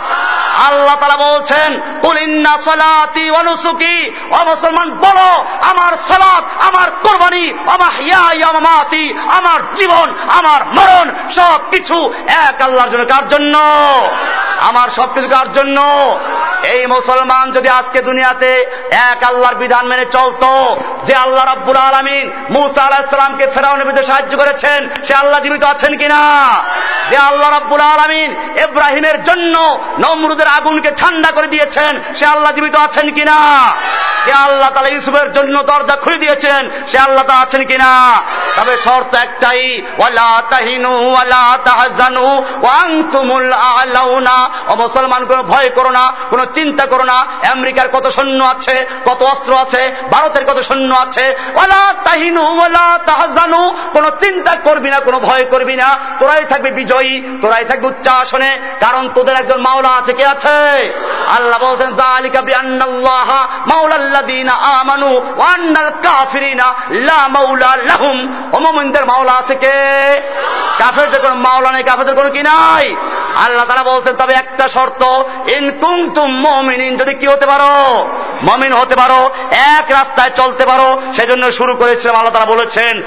আল্লাহ তারা বলছেন কুলিন্না সলাতি অনুসুকি ও মুসলমান বলো, আমার সালাত আমার কোরবানি আমার হিয়া মাতি আমার জীবন, আমার মরণ সব কিছু এক আল্লাহর জন্য। কার জন্য? আমার সব কিছু কার জন্য? এই মুসলমান যদি আজকে দুনিয়াতে এক আল্লাহর বিধান মেনে চলত, যে আল্লাহ রাব্বুল আলমিন মুসা আলাহিসামকে ফেরাউনের বিরুদ্ধে সাহায্য করেছেন, সে আল্লাহ জীবিত আছেন কিনা? যে আল্লাহ রাব্বুল আলমিন ইব্রাহিমের জন্য নমরুদের আগুনকে ঠান্ডা করে দিয়েছেন, সে আল্লাহ জীবিত আছেন কিনা? যে আল্লাহ তালা ইউসুফের জন্য দরজা খুলে দিয়েছেন, সে আল্লাহ তা আছেন কিনা? তবে শর্ত একটাই, ওয়ালা তাহিনু ওয়ালা তাহজানু, ওয়াং তুমুল আলাউনা। ও মুসলমান, কোনো ভয় করো না, কোনো চিন্তা করো না, আমেরিকার কত সৈন্য আছে, কত অস্ত্র আছে, ভারতের কত সৈন্য আছে ওলা তাহিনু কোনো চিন্তা করবি না, কোনো ভয় করবি না, তোরাই থাকবে বিজয়ী, তোরাই থাকবে উচ্চ আসনে কারণ তোদের একজন মাওলা আছে, কে আছে? আল্লাহ বলছেন জালিকা বিআন্নাল্লাহ মাওলাল্লাযীনা আমানু ওয়া আন্নাল কাফিরিনা লা মাওলা ও মুমিনদের মাওলা আছে কে? কাফেরদের কোনো মাওলা নেই, কাফেরদের কোনো কি নাই? আল্লাহ তারা বলছেন, তবে একটা শর্ত, ইন কুমতুম মমিন যদি কি হতে পারো? মমিন হতে পারো, এক রাস্তায় চলতে পারো। সেজন্য শুরু করেছিলাম, আল্লাহ তারা বলেছেন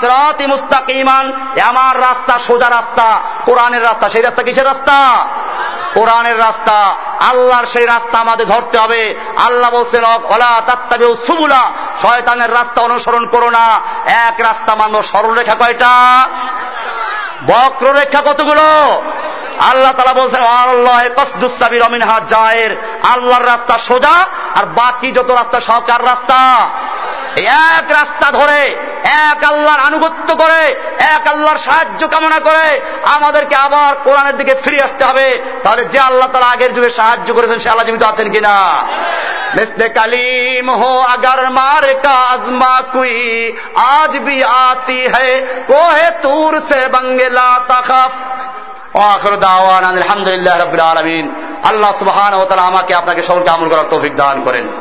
সিরাতি মুস্তাকিমান আমার রাস্তা সোজা রাস্তা, কোরআনের রাস্তা। সেই রাস্তা কিসের রাস্তা? কোরআনের রাস্তা। আল্লাহর সেই রাস্তা আমাদের ধরতে হবে। আল্লাহ বলছেন তাত্তাবে সুবুলা। শয়তানের রাস্তা অনুসরণ করো না। এক রাস্তা মানো, সরলরেখা কয়টা? বক্ররেখা কতগুলো? আল্লাহ তালা বলছেন, আল্লাহ কসদুসাবির অমিন হাত জায়ের। আল্লাহর রাস্তা সোজা আর বাকি যত রাস্তা সরকার রাস্তা? এক রাস্তা ধরে, এক আল্লাহর আনুগত্য করে, এক আল্লাহর সাহায্য কামনা করে আমাদেরকে আবার কোরআনের দিকে ফিরে আসতে হবে। তাহলে যে আল্লাহ তারা আগের যুগে সাহায্য করেছেন, সে আল্লাহ জীবিত আছেন কিনা? কালিম হো, আগার মার কাজমা কুই আজ বি আতি হে, কোহে তুর সে বঙ্গেলা তাকাফ আখর দাওয়ান, আলহামদুলিল্লাহ রবিল আলমিন। আল্লাহ সুবাহান ও তালা আমাকে আপনাকে সবকে আমল করার তৌফিক দান করেন।